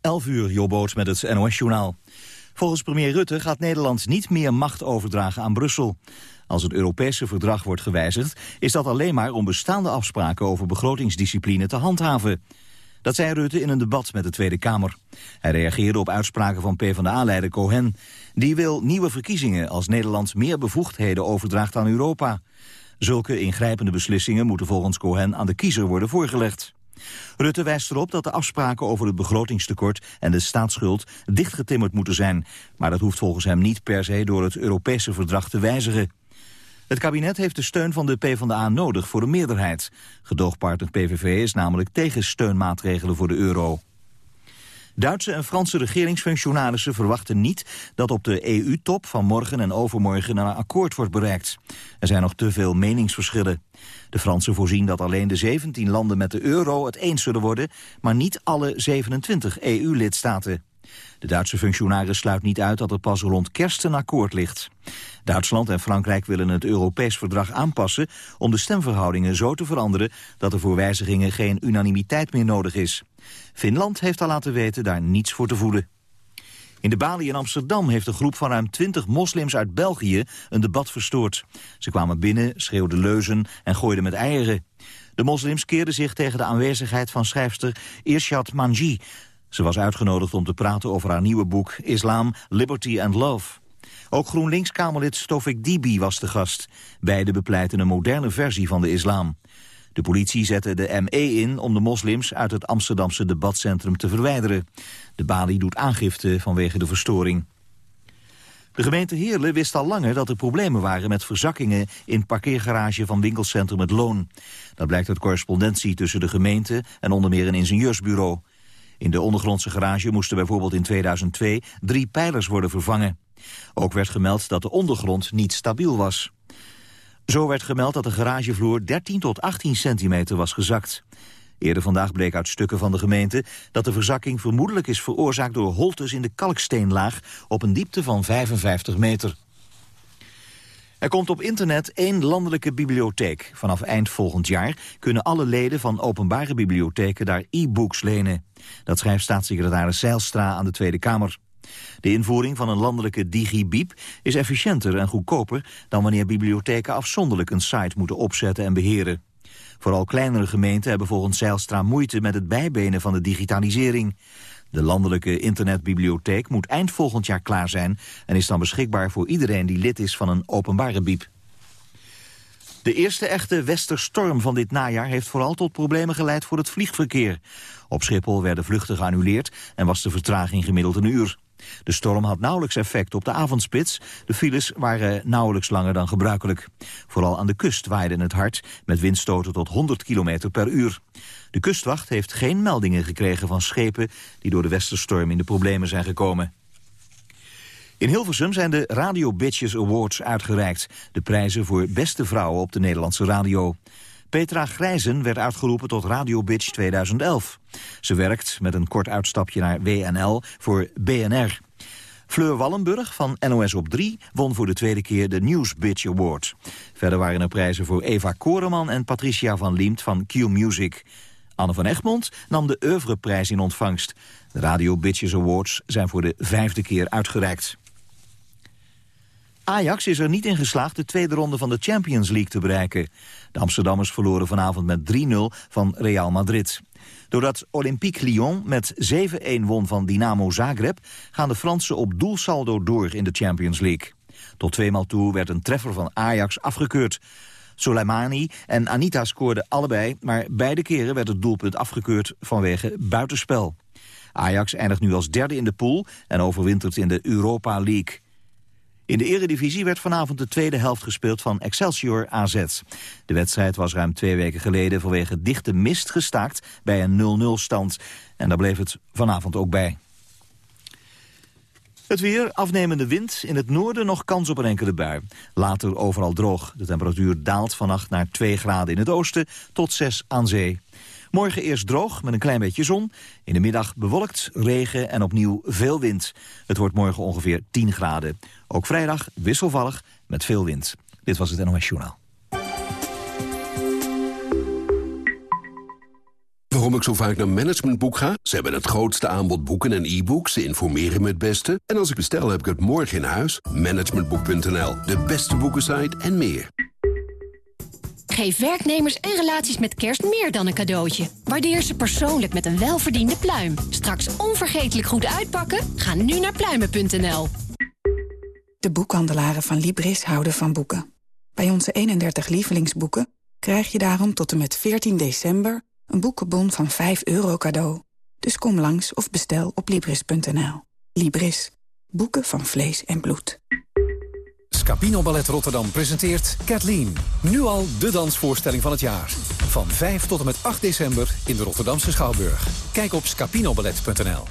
11 uur, Jobboot met het NOS-journaal. Volgens premier Rutte gaat Nederland niet meer macht overdragen aan Brussel. Als het Europese verdrag wordt gewijzigd... is dat alleen maar om bestaande afspraken over begrotingsdiscipline te handhaven. Dat zei Rutte in een debat met de Tweede Kamer. Hij reageerde op uitspraken van PvdA-leider Cohen. Die wil nieuwe verkiezingen als Nederland meer bevoegdheden overdraagt aan Europa. Zulke ingrijpende beslissingen moeten volgens Cohen aan de kiezer worden voorgelegd. Rutte wijst erop dat de afspraken over het begrotingstekort en de staatsschuld dichtgetimmerd moeten zijn. Maar dat hoeft volgens hem niet per se door het Europese verdrag te wijzigen. Het kabinet heeft de steun van de PvdA nodig voor een meerderheid. Gedoogpartner PVV is namelijk tegen steunmaatregelen voor de euro. Duitse en Franse regeringsfunctionarissen verwachten niet dat op de EU-top van morgen en overmorgen een akkoord wordt bereikt. Er zijn nog te veel meningsverschillen. De Fransen voorzien dat alleen de 17 landen met de euro het eens zullen worden, maar niet alle 27 EU-lidstaten. De Duitse functionaris sluit niet uit dat er pas rond kerst een akkoord ligt. Duitsland en Frankrijk willen het Europees verdrag aanpassen om de stemverhoudingen zo te veranderen dat er voor wijzigingen geen unanimiteit meer nodig is. Finland heeft al laten weten daar niets voor te voelen. In de Bali in Amsterdam heeft een groep van ruim 20 moslims uit België een debat verstoord. Ze kwamen binnen, schreeuwden leuzen en gooiden met eieren. De moslims keerden zich tegen de aanwezigheid van schrijfster Irshad Manji. Ze was uitgenodigd om te praten over haar nieuwe boek Islam, Liberty and Love. Ook GroenLinks-Kamerlid Stofik Dibi was de gast. Beide bepleiten een moderne versie van de islam. De politie zette de ME in om de moslims uit het Amsterdamse debatcentrum te verwijderen. De balie doet aangifte vanwege de verstoring. De gemeente Heerlen wist al langer dat er problemen waren met verzakkingen in parkeergarage van winkelcentrum Het Loon. Dat blijkt uit correspondentie tussen de gemeente en onder meer een ingenieursbureau. In de ondergrondse garage moesten bijvoorbeeld in 2002 drie pijlers worden vervangen. Ook werd gemeld dat de ondergrond niet stabiel was. Zo werd gemeld dat de garagevloer 13 tot 18 centimeter was gezakt. Eerder vandaag bleek uit stukken van de gemeente dat de verzakking vermoedelijk is veroorzaakt door holtes in de kalksteenlaag op een diepte van 55 meter. Er komt op internet één landelijke bibliotheek. Vanaf eind volgend jaar kunnen alle leden van openbare bibliotheken daar e-books lenen. Dat schrijft staatssecretaris Zeilstra aan de Tweede Kamer. De invoering van een landelijke digibiep is efficiënter en goedkoper dan wanneer bibliotheken afzonderlijk een site moeten opzetten en beheren. Vooral kleinere gemeenten hebben volgens Zeilstra moeite met het bijbenen van de digitalisering. De landelijke internetbibliotheek moet eind volgend jaar klaar zijn... en is dan beschikbaar voor iedereen die lid is van een openbare biep. De eerste echte westerstorm van dit najaar heeft vooral tot problemen geleid voor het vliegverkeer. Op Schiphol werden vluchten geannuleerd en was de vertraging gemiddeld een uur. De storm had nauwelijks effect op de avondspits. De files waren nauwelijks langer dan gebruikelijk. Vooral aan de kust waaide het hard, met windstoten tot 100 km per uur. De kustwacht heeft geen meldingen gekregen van schepen... die door de westerstorm in de problemen zijn gekomen. In Hilversum zijn de Radio Bitches Awards uitgereikt. De prijzen voor beste vrouwen op de Nederlandse radio. Petra Grijzen werd uitgeroepen tot Radio Bitch 2011. Ze werkt met een kort uitstapje naar WNL voor BNR. Fleur Wallenburg van NOS op 3 won voor de tweede keer de News Bitch Award. Verder waren er prijzen voor Eva Koreman en Patricia van Liemt van Q Music. Anne van Egmond nam de Oeuvreprijs in ontvangst. De Radio Bitches Awards zijn voor de vijfde keer uitgereikt. Ajax is er niet in geslaagd de tweede ronde van de Champions League te bereiken. De Amsterdammers verloren vanavond met 3-0 van Real Madrid. Doordat Olympique Lyon met 7-1 won van Dynamo Zagreb... gaan de Fransen op doelsaldo door in de Champions League. Tot tweemaal toe werd een treffer van Ajax afgekeurd. Soleimani en Anita scoorden allebei... maar beide keren werd het doelpunt afgekeurd vanwege buitenspel. Ajax eindigt nu als derde in de pool en overwintert in de Europa League. In de eredivisie werd vanavond de tweede helft gespeeld van Excelsior AZ. De wedstrijd was ruim twee weken geleden vanwege dichte mist gestaakt bij een 0-0 stand. En daar bleef het vanavond ook bij. Het weer, afnemende wind, in het noorden nog kans op een enkele bui. Later overal droog. De temperatuur daalt vannacht naar 2 graden in het oosten tot 6 aan zee. Morgen eerst droog met een klein beetje zon. In de middag bewolkt, regen en opnieuw veel wind. Het wordt morgen ongeveer 10 graden. Ook vrijdag wisselvallig met veel wind. Dit was het NOS Journaal. waarom ik zo vaak naar Managementboek ga? Ze hebben het grootste aanbod boeken en e-books. Ze informeren me het beste. En als ik bestel, heb ik het morgen in huis. Managementboek.nl, de beste boekensite en meer. Geef werknemers en relaties met kerst meer dan een cadeautje. Waardeer ze persoonlijk met een welverdiende pluim. Straks onvergetelijk goed uitpakken? Ga nu naar pluimen.nl. De boekhandelaren van Libris houden van boeken. Bij onze 31 lievelingsboeken krijg je daarom tot en met 14 december... een boekenbon van 5 euro cadeau. Dus kom langs of bestel op Libris.nl. Libris. Boeken van vlees en bloed. Scapino Ballet Rotterdam presenteert Kathleen. Nu al de dansvoorstelling van het jaar. Van 5 tot en met 8 december in de Rotterdamse Schouwburg. Kijk op scapinoballet.nl.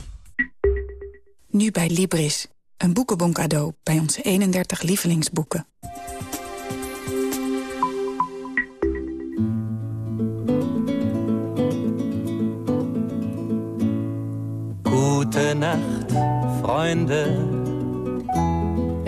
Nu bij Libris. Een boekenbon cadeau bij onze 31 lievelingsboeken. Gute Nacht, Freunde.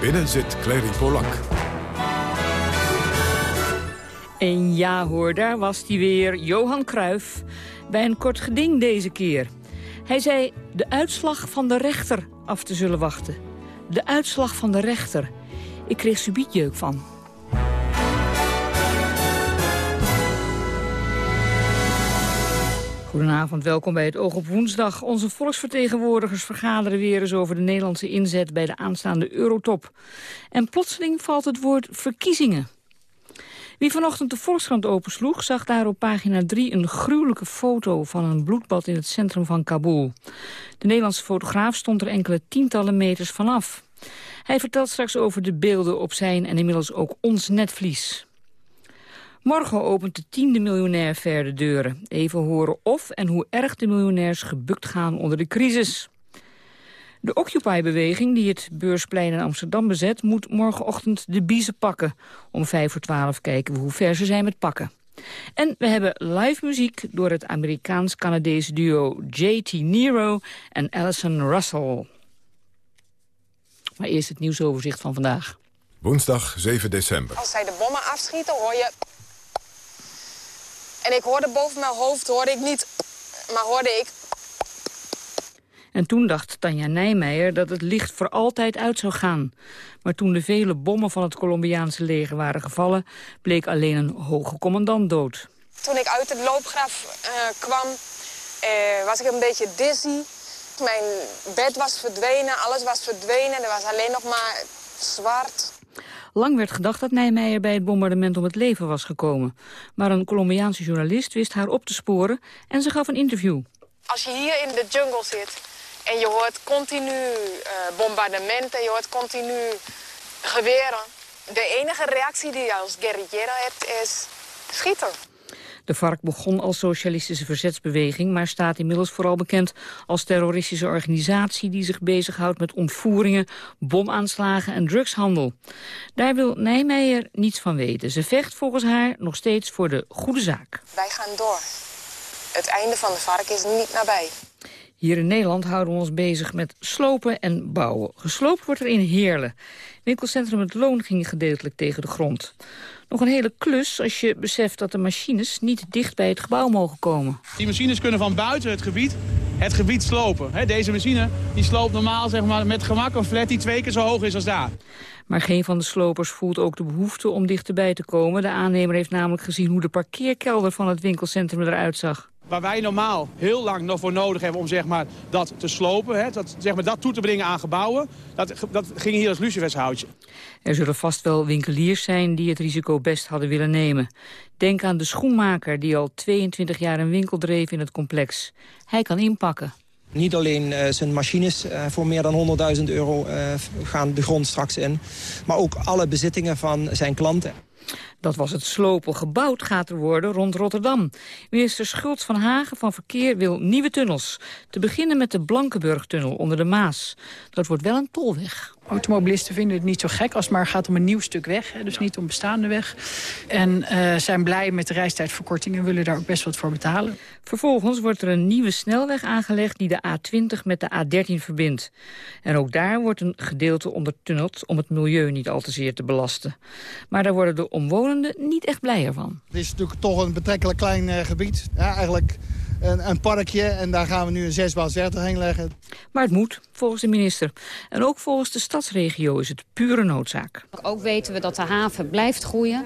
Binnen zit Clary Polak. En ja hoor, daar was hij weer, Johan Cruijff, bij een kort geding deze keer. Hij zei de uitslag van de rechter af te zullen wachten. De uitslag van de rechter. Ik kreeg subietjeuk van. Goedenavond, welkom bij het Oog op Woensdag. Onze volksvertegenwoordigers vergaderen weer eens over de Nederlandse inzet bij de aanstaande Eurotop. En plotseling valt het woord verkiezingen. Wie vanochtend de Volkskrant opensloeg... zag daar op pagina 3 een gruwelijke foto van een bloedbad in het centrum van Kabul. De Nederlandse fotograaf stond er enkele tientallen meters vanaf. Hij vertelt straks over de beelden op zijn en inmiddels ook ons netvlies. Morgen opent de tiende miljonair ver de deuren. Even horen of en hoe erg de miljonairs gebukt gaan onder de crisis. De Occupy-beweging, die het beursplein in Amsterdam bezet... moet morgenochtend de biezen pakken. Om vijf voor twaalf kijken we hoe ver ze zijn met pakken. En we hebben live muziek door het Amerikaans-Canadese duo J.T. Nero en Alison Russell. Maar eerst het nieuwsoverzicht van vandaag. Woensdag 7 december. Als zij de bommen afschieten hoor je... En ik hoorde boven mijn hoofd, hoorde ik niet... Maar hoorde ik... En toen dacht Tanja Nijmeijer dat het licht voor altijd uit zou gaan. Maar toen de vele bommen van het Colombiaanse leger waren gevallen... bleek alleen een hoge commandant dood. Toen ik uit het loopgraf uh, kwam, uh, was ik een beetje dizzy. Mijn bed was verdwenen, alles was verdwenen. Er was alleen nog maar zwart. Lang werd gedacht dat Nijmeijer bij het bombardement om het leven was gekomen. Maar een Colombiaanse journalist wist haar op te sporen en ze gaf een interview. Als je hier in de jungle zit en je hoort continu uh, bombardementen, je hoort continu geweren. De enige reactie die je als guerrillera hebt is schieten. De FARC begon als socialistische verzetsbeweging... maar staat inmiddels vooral bekend als terroristische organisatie... die zich bezighoudt met ontvoeringen, bomaanslagen en drugshandel. Daar wil Nijmeijer niets van weten. Ze vecht volgens haar nog steeds voor de goede zaak. Wij gaan door. Het einde van de FARC is niet nabij. Hier in Nederland houden we ons bezig met slopen en bouwen. Gesloopt wordt er in Heerlen. Winkelcentrum Het Loon ging gedeeltelijk tegen de grond. Nog een hele klus als je beseft dat de machines niet dicht bij het gebouw mogen komen. Die machines kunnen van buiten het gebied het gebied slopen. Deze machine die sloopt normaal zeg maar, met gemak een flat die twee keer zo hoog is als daar. Maar geen van de slopers voelt ook de behoefte om dichterbij te komen. De aannemer heeft namelijk gezien hoe de parkeerkelder van het winkelcentrum eruit zag. Waar wij normaal heel lang nog voor nodig hebben om zeg maar, dat te slopen, hè, dat, zeg maar, dat toe te brengen aan gebouwen, dat, dat ging hier als lucifershoutje. Er zullen vast wel winkeliers zijn die het risico best hadden willen nemen. Denk aan de schoenmaker die al 22 jaar een winkel dreef in het complex. Hij kan inpakken. Niet alleen uh, zijn machines uh, voor meer dan 100.000 euro uh, gaan de grond straks in... maar ook alle bezittingen van zijn klanten. Dat was het slopen, gebouwd gaat er worden rond Rotterdam. Minister Schultz van Hagen van Verkeer wil nieuwe tunnels. Te beginnen met de Blankenburg-tunnel onder de Maas. Dat wordt wel een tolweg. Automobilisten vinden het niet zo gek als het maar gaat om een nieuw stuk weg. Hè, dus niet om bestaande weg. En uh, zijn blij met de reistijdverkorting en willen daar ook best wat voor betalen. Vervolgens wordt er een nieuwe snelweg aangelegd die de A20 met de A13 verbindt. En ook daar wordt een gedeelte ondertunneld om het milieu niet al te zeer te belasten. Maar daar worden de omwonenden niet echt blijer van. Het is natuurlijk toch een betrekkelijk klein uh, gebied. Ja, eigenlijk een, een, parkje en daar gaan we nu een zesbouw heen leggen. Maar het moet, volgens de minister. En ook volgens de stadsregio is het pure noodzaak. Ook weten we dat de haven blijft groeien.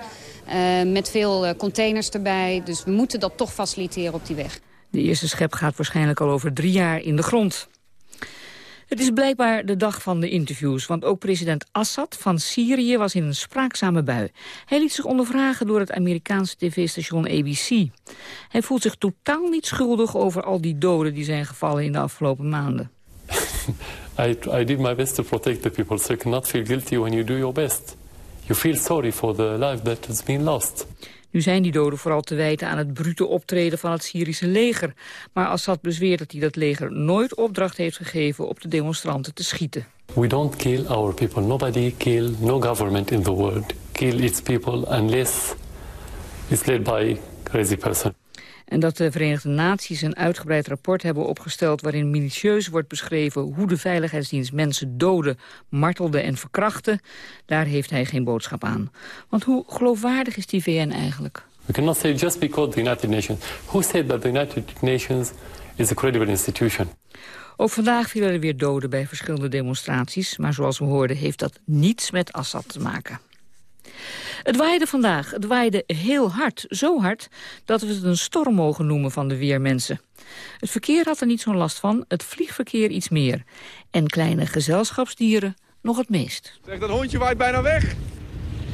Uh, met veel uh, containers erbij. Dus we moeten dat toch faciliteren op die weg. De eerste schep gaat waarschijnlijk al over drie jaar in de grond. Het is blijkbaar de dag van de interviews, want ook president Assad van Syrië was in een spraakzame bui. Hij liet zich ondervragen door het Amerikaanse tv-station ABC. Hij voelt zich totaal niet schuldig over al die doden die zijn gevallen in de afgelopen maanden. I, I did my best to protect the people, so you cannot feel guilty when you do your best. You feel sorry for the life that has been lost. Nu zijn die doden vooral te wijten aan het brute optreden van het Syrische leger. Maar Assad bezweert dat hij dat leger nooit opdracht heeft gegeven op de demonstranten te schieten. We don't kill our people. Nobody kill, no government in the world kill its people unless it's led by crazy person. En dat de Verenigde Naties een uitgebreid rapport hebben opgesteld... waarin minutieus wordt beschreven hoe de veiligheidsdienst mensen doden, martelde en verkrachten... daar heeft hij geen boodschap aan. Want hoe geloofwaardig is die VN eigenlijk? We cannot say just because the United Nations... Who said that the United Nations is a credible institution? Ook vandaag vielen er weer doden bij verschillende demonstraties... maar zoals we hoorden heeft dat niets met Assad te maken. Het waaide vandaag. Het waaide heel hard. Zo hard dat we het een storm mogen noemen van de weermensen. Het verkeer had er niet zo'n last van, het vliegverkeer iets meer. En kleine gezelschapsdieren nog het meest. Zeg, dat hondje waait bijna weg.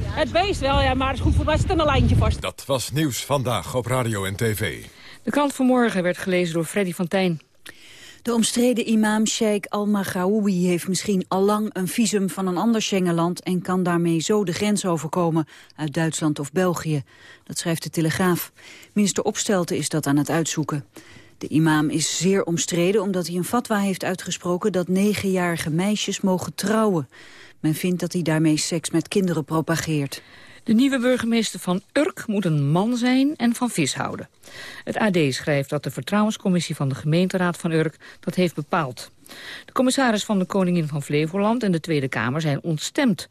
Het beest wel, ja, maar het is goed voor mij zit een lijntje vast. Dat was Nieuws Vandaag op Radio en TV. De krant vanmorgen werd gelezen door Freddy van Tijn. De omstreden imam Sheikh al-Maghraoui heeft misschien allang een visum van een ander Schengenland en kan daarmee zo de grens overkomen uit Duitsland of België. Dat schrijft de Telegraaf. Minister Opstelten is dat aan het uitzoeken. De imam is zeer omstreden omdat hij een fatwa heeft uitgesproken dat negenjarige meisjes mogen trouwen. Men vindt dat hij daarmee seks met kinderen propageert. De nieuwe burgemeester van Urk moet een man zijn en van vis houden. Het AD schrijft dat de vertrouwenscommissie van de gemeenteraad van Urk dat heeft bepaald. De commissaris van de Koningin van Flevoland en de Tweede Kamer zijn ontstemd.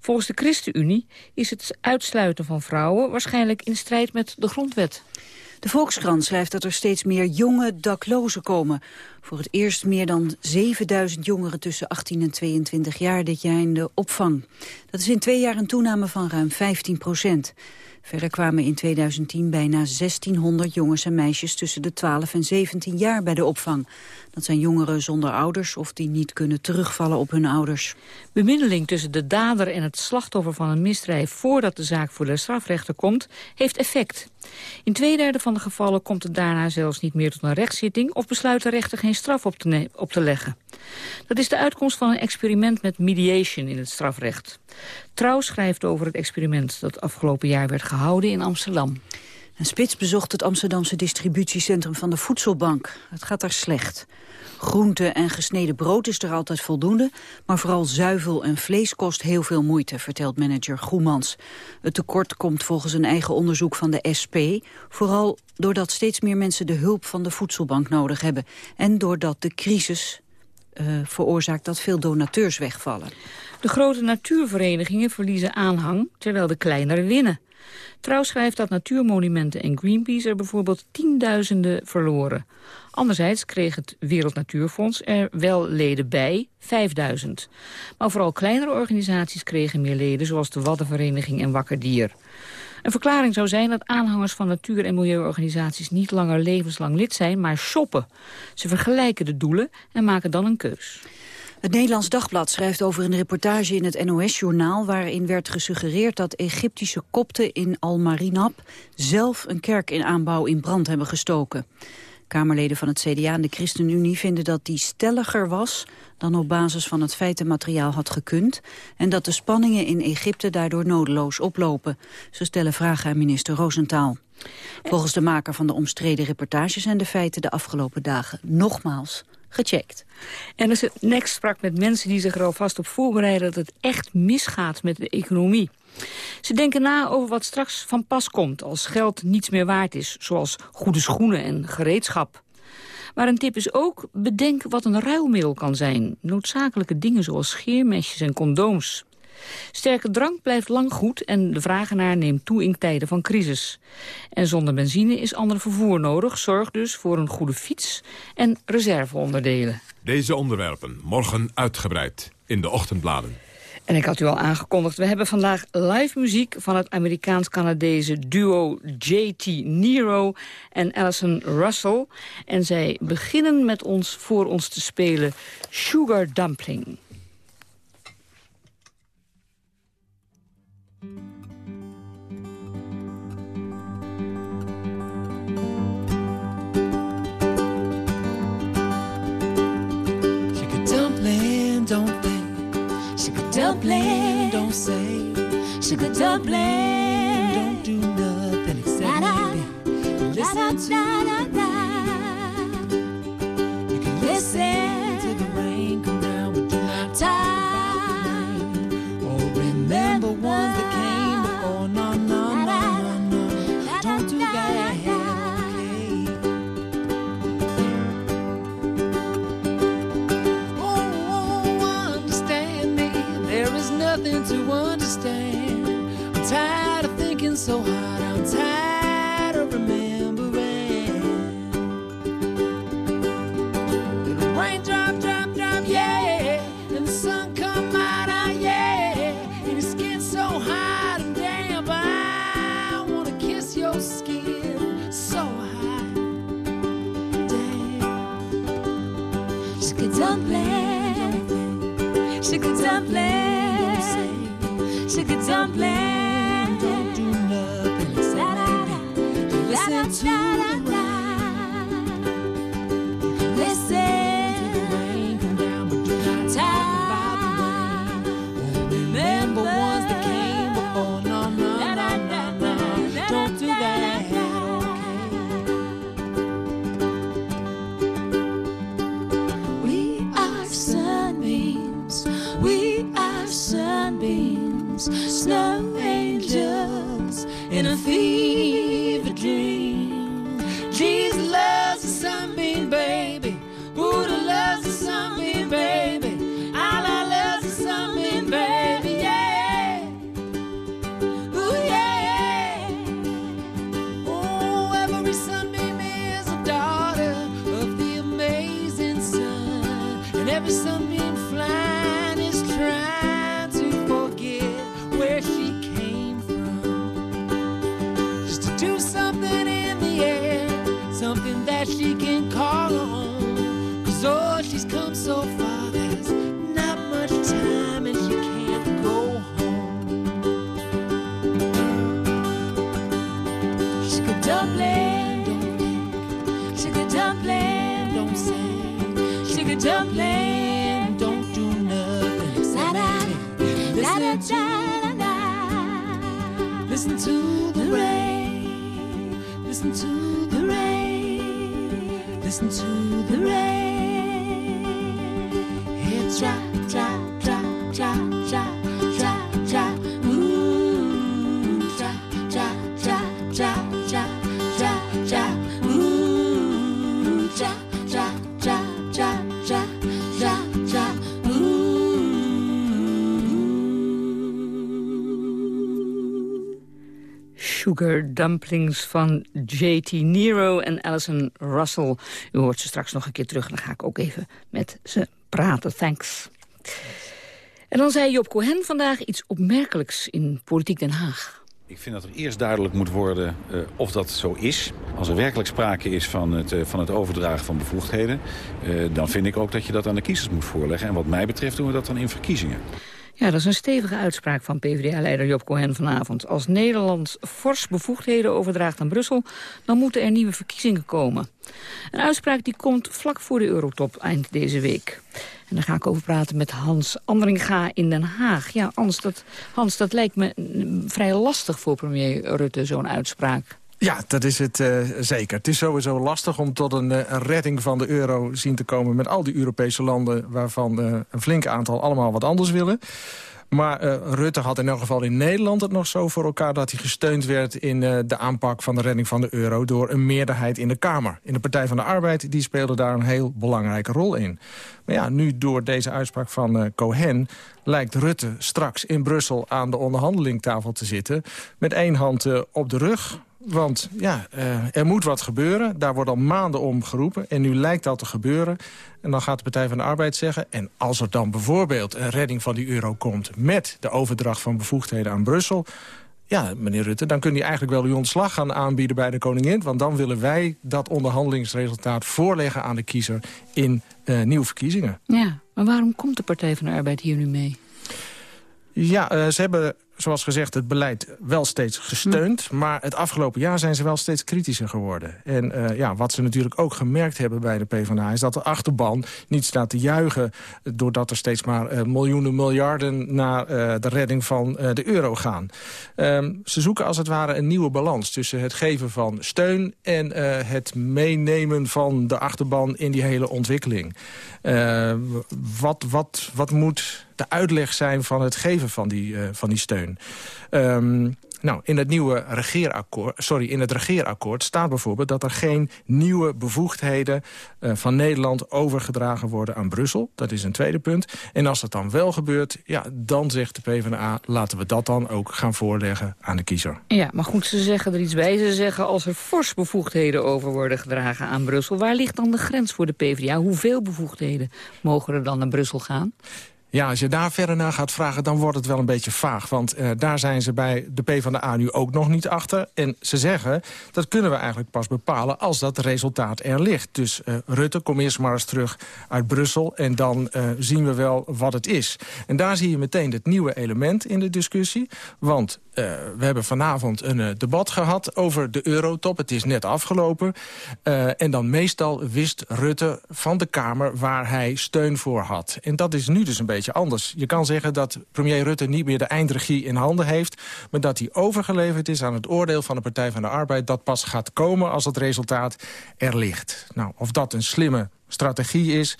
Volgens de ChristenUnie is het uitsluiten van vrouwen waarschijnlijk in strijd met de grondwet. De Volkskrant schrijft dat er steeds meer jonge daklozen komen. Voor het eerst meer dan 7000 jongeren tussen 18 en 22 jaar dit jaar in de opvang. Dat is in twee jaar een toename van ruim 15 procent. Verder kwamen in 2010 bijna 1600 jongens en meisjes tussen de 12 en 17 jaar bij de opvang. Dat zijn jongeren zonder ouders of die niet kunnen terugvallen op hun ouders. Bemiddeling tussen de dader en het slachtoffer van een misdrijf... voordat de zaak voor de strafrechter komt, heeft effect. In twee derde van de gevallen komt het daarna zelfs niet meer tot een rechtszitting... of besluit de rechter geen straf op te, op te leggen. Dat is de uitkomst van een experiment met mediation in het strafrecht. Trouw schrijft over het experiment dat afgelopen jaar werd gehouden in Amsterdam. Een spits bezocht het Amsterdamse distributiecentrum van de Voedselbank. Het gaat daar slecht. Groente en gesneden brood is er altijd voldoende, maar vooral zuivel en vlees kost heel veel moeite, vertelt manager Goemans. Het tekort komt volgens een eigen onderzoek van de SP, vooral doordat steeds meer mensen de hulp van de voedselbank nodig hebben en doordat de crisis uh, veroorzaakt dat veel donateurs wegvallen. De grote natuurverenigingen verliezen aanhang, terwijl de kleinere winnen. Trouw schrijft dat natuurmonumenten en Greenpeace er bijvoorbeeld tienduizenden verloren. Anderzijds kreeg het Wereld Natuurfonds er wel leden bij, 5000. Maar vooral kleinere organisaties kregen meer leden, zoals de Waddenvereniging en Wakker Dier. Een verklaring zou zijn dat aanhangers van natuur- en milieuorganisaties niet langer levenslang lid zijn, maar shoppen. Ze vergelijken de doelen en maken dan een keus. Het Nederlands Dagblad schrijft over een reportage in het NOS-journaal... waarin werd gesuggereerd dat Egyptische kopten in Al-Marinab... zelf een kerk in aanbouw in brand hebben gestoken. Kamerleden van het CDA en de ChristenUnie vinden dat die stelliger was dan op basis van het feitenmateriaal had gekund en dat de spanningen in Egypte daardoor nodeloos oplopen. Ze stellen vragen aan minister Roosentaal. Volgens de maker van de omstreden reportage zijn de feiten de afgelopen dagen nogmaals gecheckt. En Next sprak met mensen die zich er alvast op voorbereiden... dat het echt misgaat met de economie. Ze denken na over wat straks van pas komt als geld niets meer waard is... zoals goede schoenen en gereedschap. Maar een tip is ook, bedenk wat een ruilmiddel kan zijn. Noodzakelijke dingen zoals scheermesjes en condooms. Sterke drank blijft lang goed en de vraag ernaar neemt toe in tijden van crisis. En zonder benzine is ander vervoer nodig. Zorg dus voor een goede fiets en reserveonderdelen. Deze onderwerpen morgen uitgebreid in de ochtendbladen. En ik had u al aangekondigd, we hebben vandaag live muziek van het Amerikaans-Canadese duo JT Nero en Alison Russell. En zij beginnen met ons voor ons te spelen Sugar Dumpling. Don't think. Sugar dumpling, don't say. Sugar dumpling, don't do nothing except maybe listen to. You can listen to the rain come down, but do not time. Or remember ones so hard. I'm tired of remembering. Little raindrop, drop, drop, yeah. And the sun come out, ah, yeah. And your skin so hot and damp. I wanna kiss your skin so hot. Damn. Sugar dumpling, sugar dumpling, sugar dumpling. Drop, drop, drop, drop. Sugar Dumplings van JT Nero en Alison Russell. U hoort ze straks nog een keer terug. Dan ga ik ook even met ze praten. Thanks. En dan zei Job Cohen vandaag iets opmerkelijks in Politiek Den Haag. Ik vind dat er eerst duidelijk moet worden eh, of dat zo is. Als er werkelijk sprake is van het, eh, van het overdragen van bevoegdheden... eh, dan vind ik ook dat je dat aan de kiezers moet voorleggen. En wat mij betreft doen we dat dan in verkiezingen. Ja, dat is een stevige uitspraak van PvdA-leider Job Cohen vanavond. Als Nederland fors bevoegdheden overdraagt aan Brussel... dan moeten er nieuwe verkiezingen komen. Een uitspraak die komt vlak voor de eurotop eind deze week. En daar ga ik over praten met Hans Andringa in Den Haag. Ja, Hans, dat, Hans, dat lijkt me vrij lastig voor premier Rutte, zo'n uitspraak. Ja, dat is het uh, zeker. Het is sowieso lastig om tot een, uh, een, redding van de euro zien te komen... met al die Europese landen waarvan uh, een flink aantal allemaal wat anders willen. Maar Rutte had in elk geval in Nederland het nog zo voor elkaar... dat hij gesteund werd in de aanpak van de redding van de euro... door een meerderheid in de Kamer. In de Partij van de Arbeid die speelde daar een heel belangrijke rol in. Maar ja, nu door deze uitspraak van Cohen lijkt Rutte straks in Brussel aan de onderhandelingtafel te zitten... met één hand op de rug want ja, uh, er moet wat gebeuren. Daar wordt al maanden om geroepen. En nu lijkt dat te gebeuren. En dan gaat de Partij van de Arbeid zeggen... en als er dan bijvoorbeeld een redding van die euro komt... met de overdracht van bevoegdheden aan Brussel... ja, meneer Rutte, dan kun je eigenlijk wel uw ontslag gaan aanbieden bij de koningin. Want dan willen wij dat onderhandelingsresultaat voorleggen aan de kiezer... in uh, nieuwe verkiezingen. Ja, maar waarom komt de Partij van de Arbeid hier nu mee? Ja, uh, ze hebben zoals gezegd, het beleid wel steeds gesteund. Hm. Maar het afgelopen jaar zijn ze wel steeds kritischer geworden. En uh, ja, wat ze natuurlijk ook gemerkt hebben bij de PvdA... is dat de achterban niet staat te juichen... doordat er steeds maar uh, miljoenen miljarden... naar uh, de redding van de euro gaan. Um, ze zoeken als het ware een nieuwe balans... tussen het geven van steun en het meenemen van de achterban... in die hele ontwikkeling. wat, wat, wat moet de uitleg zijn van het geven van die, uh, van die steun. Um, nou, in het nieuwe regeerakkoord, sorry, in het regeerakkoord staat bijvoorbeeld dat er geen nieuwe bevoegdheden uh, van Nederland overgedragen worden aan Brussel. Dat is een tweede punt. En als dat dan wel gebeurt, ja, dan zegt de PvdA, laten we dat dan ook gaan voorleggen aan de kiezer. Ja, maar goed, ze zeggen er iets bij. Ze zeggen als er fors bevoegdheden over worden gedragen aan Brussel, waar ligt dan de grens voor de PvdA? Hoeveel bevoegdheden mogen er dan naar Brussel gaan? Ja, als je daar verder naar gaat vragen, dan wordt het wel een beetje vaag. Want uh, daar zijn ze bij de PvdA nu ook nog niet achter. En ze zeggen, dat kunnen we eigenlijk pas bepalen als dat resultaat er ligt. Dus uh, Rutte, kom eerst maar eens terug uit Brussel... en dan uh, zien we wel wat het is. En daar zie je meteen het nieuwe element in de discussie. Want we hebben vanavond een debat gehad over de eurotop. Het is net afgelopen. En dan meestal wist Rutte van de Kamer waar hij steun voor had. En dat is nu dus een beetje anders. Je kan zeggen dat premier Rutte niet meer de eindregie in handen heeft... maar dat hij overgeleverd is aan het oordeel van de Partij van de Arbeid... dat pas gaat komen als het resultaat er ligt. Nou, of dat een slimme strategie is...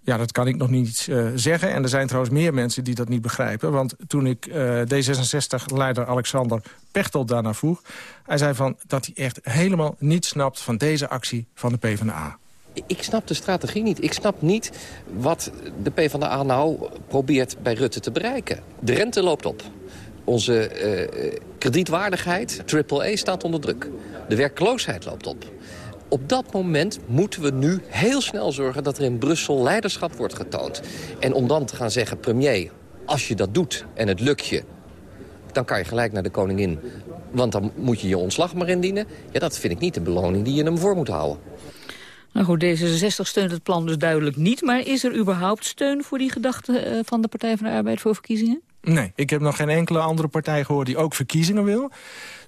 Ja, dat kan ik nog niet uh, zeggen. En er zijn trouwens meer mensen die dat niet begrijpen. Want toen ik uh, D66-leider Alexander Pechtel daarna vroeg... hij zei van dat hij echt helemaal niets snapt van deze actie van de PvdA. Ik snap de strategie niet. Ik snap niet wat de PvdA nou probeert bij Rutte te bereiken. De rente loopt op. Onze uh, kredietwaardigheid, AAA, staat onder druk. De werkloosheid loopt op op dat moment moeten we nu heel snel zorgen dat er in Brussel leiderschap wordt getoond. En om dan te gaan zeggen, premier, als je dat doet en het lukt je... dan kan je gelijk naar de koningin, want dan moet je je ontslag maar indienen. Ja, dat vind ik niet de beloning die je hem voor moet houden. Nou goed, D66 steunt het plan dus duidelijk niet. Maar is er überhaupt steun voor die gedachte eh, van de Partij van de Arbeid voor verkiezingen? Nee, ik heb nog geen enkele andere partij gehoord die ook verkiezingen wil.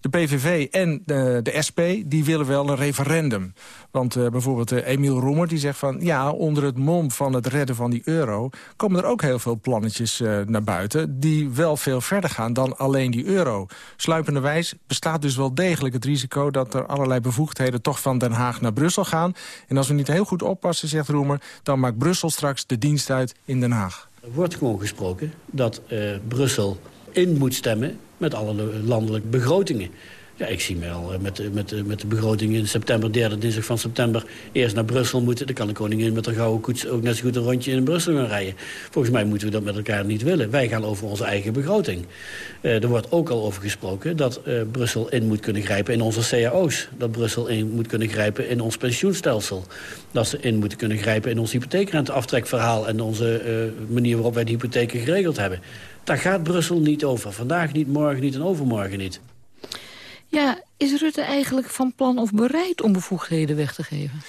De PVV en de, de SP die willen wel een referendum. Want uh, bijvoorbeeld uh, Emiel Roemer die zegt van... ja, onder het mom van het redden van die euro... komen er ook heel veel plannetjes naar buiten... die wel veel verder gaan dan alleen die euro. Sluipenderwijs bestaat dus wel degelijk het risico... dat er allerlei bevoegdheden toch van Den Haag naar Brussel gaan. En als we niet heel goed oppassen, zegt Roemer... dan maakt Brussel straks de dienst uit in Den Haag. Er wordt gewoon gesproken dat Brussel in moet stemmen met alle landelijke begrotingen. Ja, ik zie me al met, met, met de begroting in september, derde dinsdag van september... eerst naar Brussel moeten. Dan kan de koningin met een gouden koets ook net zo goed een rondje in Brussel gaan rijden. Volgens mij moeten we dat met elkaar niet willen. Wij gaan over onze eigen begroting. Er wordt ook al over gesproken dat Brussel in moet kunnen grijpen in onze cao's. Dat Brussel in moet kunnen grijpen in ons pensioenstelsel. Dat ze in moeten kunnen grijpen in ons hypotheekrenteaftrekverhaal... en onze manier waarop wij de hypotheken geregeld hebben. Daar gaat Brussel niet over. Vandaag niet, morgen niet en overmorgen niet. Ja, is Rutte eigenlijk van plan of bereid om bevoegdheden weg te geven?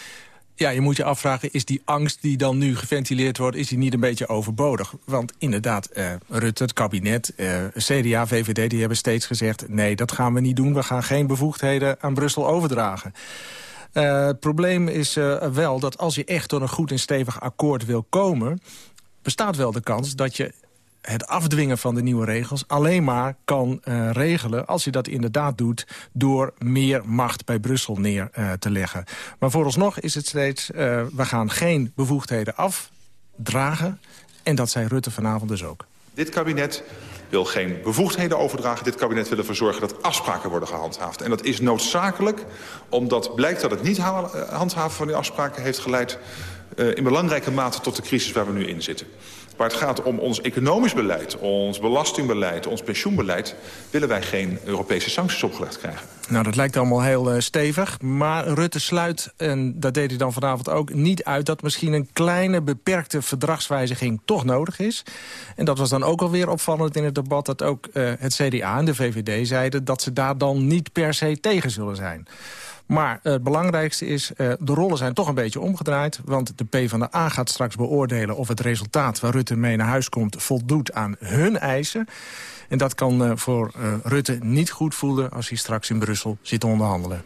Ja, je moet je afvragen, is die angst die dan nu geventileerd wordt... is die niet een beetje overbodig? Want inderdaad, eh, Rutte, het kabinet, eh, CDA, VVD... die hebben steeds gezegd, nee, dat gaan we niet doen. We gaan geen bevoegdheden aan Brussel overdragen. Eh, het probleem is eh, wel dat als je echt tot een goed en stevig akkoord wil komen... bestaat wel de kans dat je het afdwingen van de nieuwe regels alleen maar kan eh, regelen... als je dat inderdaad doet door meer macht bij Brussel neer eh, te leggen. Maar vooralsnog is het steeds... eh, we gaan geen bevoegdheden afdragen. En dat zei Rutte vanavond dus ook. Dit kabinet wil geen bevoegdheden overdragen. Dit kabinet wil ervoor zorgen dat afspraken worden gehandhaafd. En dat is noodzakelijk, omdat blijkt dat het niet ha- handhaven van die afspraken heeft geleid... in belangrijke mate tot de crisis waar we nu in zitten. Waar het gaat om ons economisch beleid, ons belastingbeleid, ons pensioenbeleid... willen wij geen Europese sancties opgelegd krijgen. Nou, dat lijkt allemaal heel eh, stevig. Maar Rutte sluit, en dat deed hij dan vanavond ook, niet uit... dat misschien een kleine, beperkte verdragswijziging toch nodig is. En dat was dan ook alweer opvallend in het debat... dat ook eh, het CDA en de VVD zeiden... dat ze daar dan niet per se tegen zullen zijn. Maar eh, het belangrijkste is, eh, de rollen zijn toch een beetje omgedraaid. Want de PvdA gaat straks beoordelen of het resultaat waar Rutte mee naar huis komt... voldoet aan hun eisen. En dat kan eh, voor Rutte niet goed voelen als hij straks in Brussel zit te onderhandelen.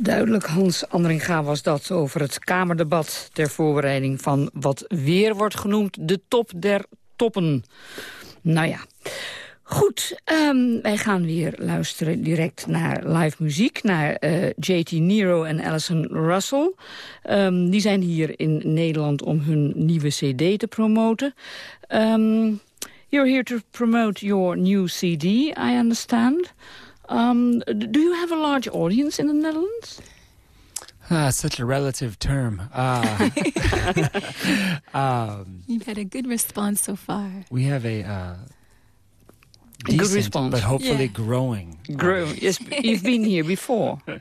Duidelijk, Hans Andringa was dat over het Kamerdebat... ter voorbereiding van wat weer wordt genoemd de top der toppen. Nou ja... Goed, ehm, wij gaan weer luisteren direct naar live muziek... naar eh, JT Nero en Alison Russell. Ehm, die zijn hier in Nederland om hun nieuwe cd te promoten. Ehm, you're here to promote your new cd, I understand. Um, do you have a large audience in the Netherlands? Ah, such a relative term. Uh, um, You've had a good response so far. we have a uh, good response. but hopefully Yeah. growing. Grow. Yes, you've been here before.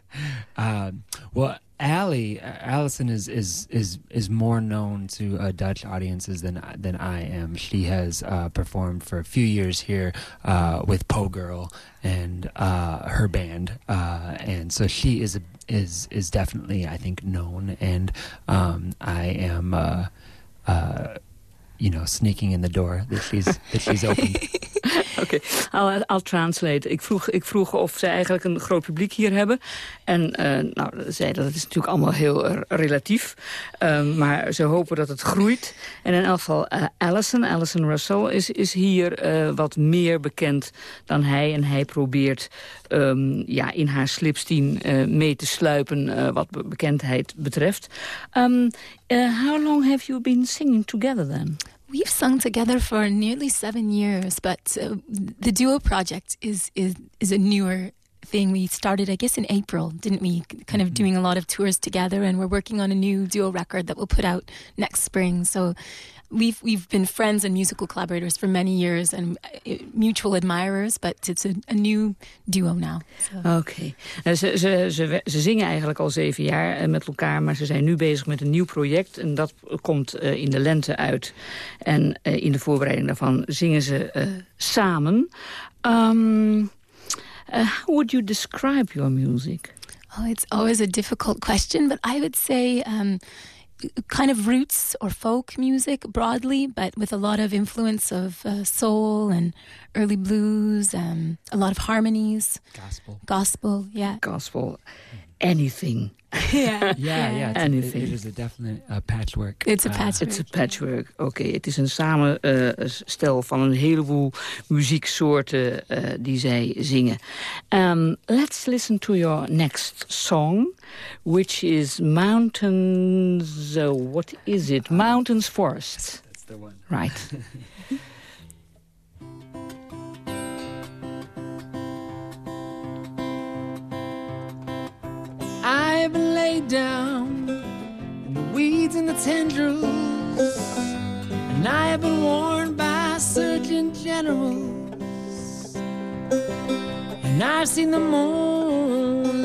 Um, well, Allie, uh, Allison is, is is is more known to uh, Dutch audiences than than I am. She has uh, performed for a few years here uh, with Po Girl and uh, her band, uh, and so she is a, is is definitely I think known. And um, I am. Uh, uh, you know, sneaking in the door that she's that she's opened. Oké, I'll, I'll translate. Ik vroeg, ik vroeg of ze eigenlijk een groot publiek hier hebben. En eh, nou, zei dat het is natuurlijk allemaal heel eh, relatief. Um, maar ze hopen dat het groeit. En in elk geval uh, Alison, Alison Russell, is, is hier uh, wat meer bekend dan hij. En hij probeert um, ja, in haar slipstien uh, mee te sluipen wat be bekendheid betreft. Um, how long have you been singing together then? We've sung together for nearly seven years, but uh, the duo project is, is is a newer thing. We started, I guess, in April, didn't we? Kind of doing a lot of tours together, and we're working on a new duo record that we'll put out next spring. So. We've we've been friends and musical collaborators for many years and uh, mutual admirers, but it's a, a new duo now. So. Oké. Okay. Ze, ze, ze, ze, zingen eigenlijk al zeven jaar met elkaar, maar ze zijn nu bezig met een nieuw project. En dat komt uh, in de lente uit. En uh, in de voorbereiding daarvan zingen ze uh, samen. Um, how would you describe your music? Oh, it's always a difficult question, but I would say... Um, kind of roots or folk music broadly, but with a lot of influence of uh, soul and early blues, um, a lot of harmonies. Gospel. Gospel, yeah. Gospel. Anything. yeah. Yeah, yeah. It's Anything. A, it is a definite uh, patchwork. It's a patchwork. It's a patchwork. Oké, okay. het is een samenstel uh, van een heleboel muzieksoorten uh, die zij zingen. Um, let's listen to your next song, which is Mountains... Uh, what is it? Mountains Forest. That's the one. Right. I've been laid down in the weeds and the tendrils, and I have been warned by surgeon generals, and I've seen the moonlight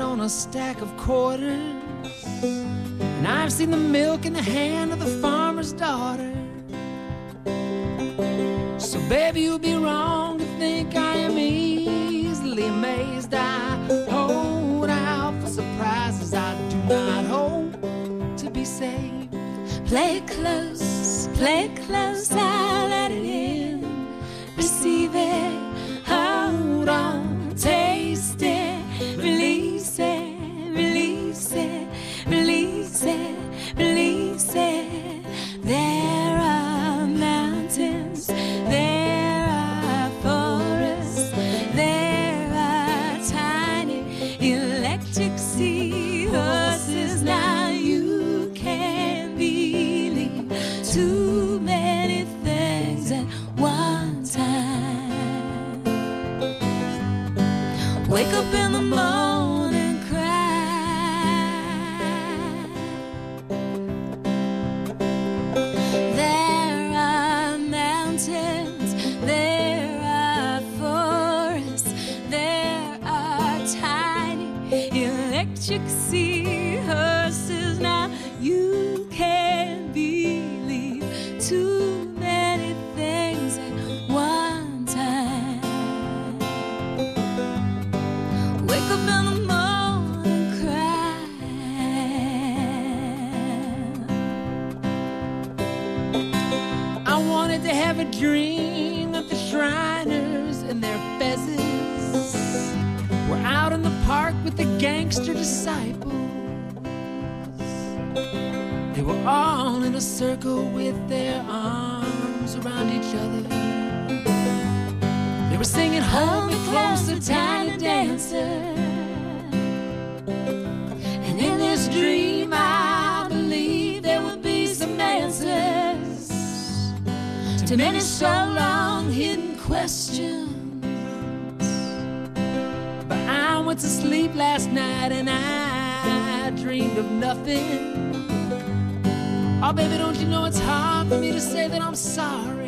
on a stack of quarters, and I've seen the milk in the hand of the farmer's daughter. So, baby, you'll be wrong to think I am easily amazed. I I do not hope to be saved. Play close, play close, I'll let it in. Receive it, hold on, taste it, release it, release it, release it, release it. Nothing. Oh, baby, don't you know it's hard for me to say that I'm sorry?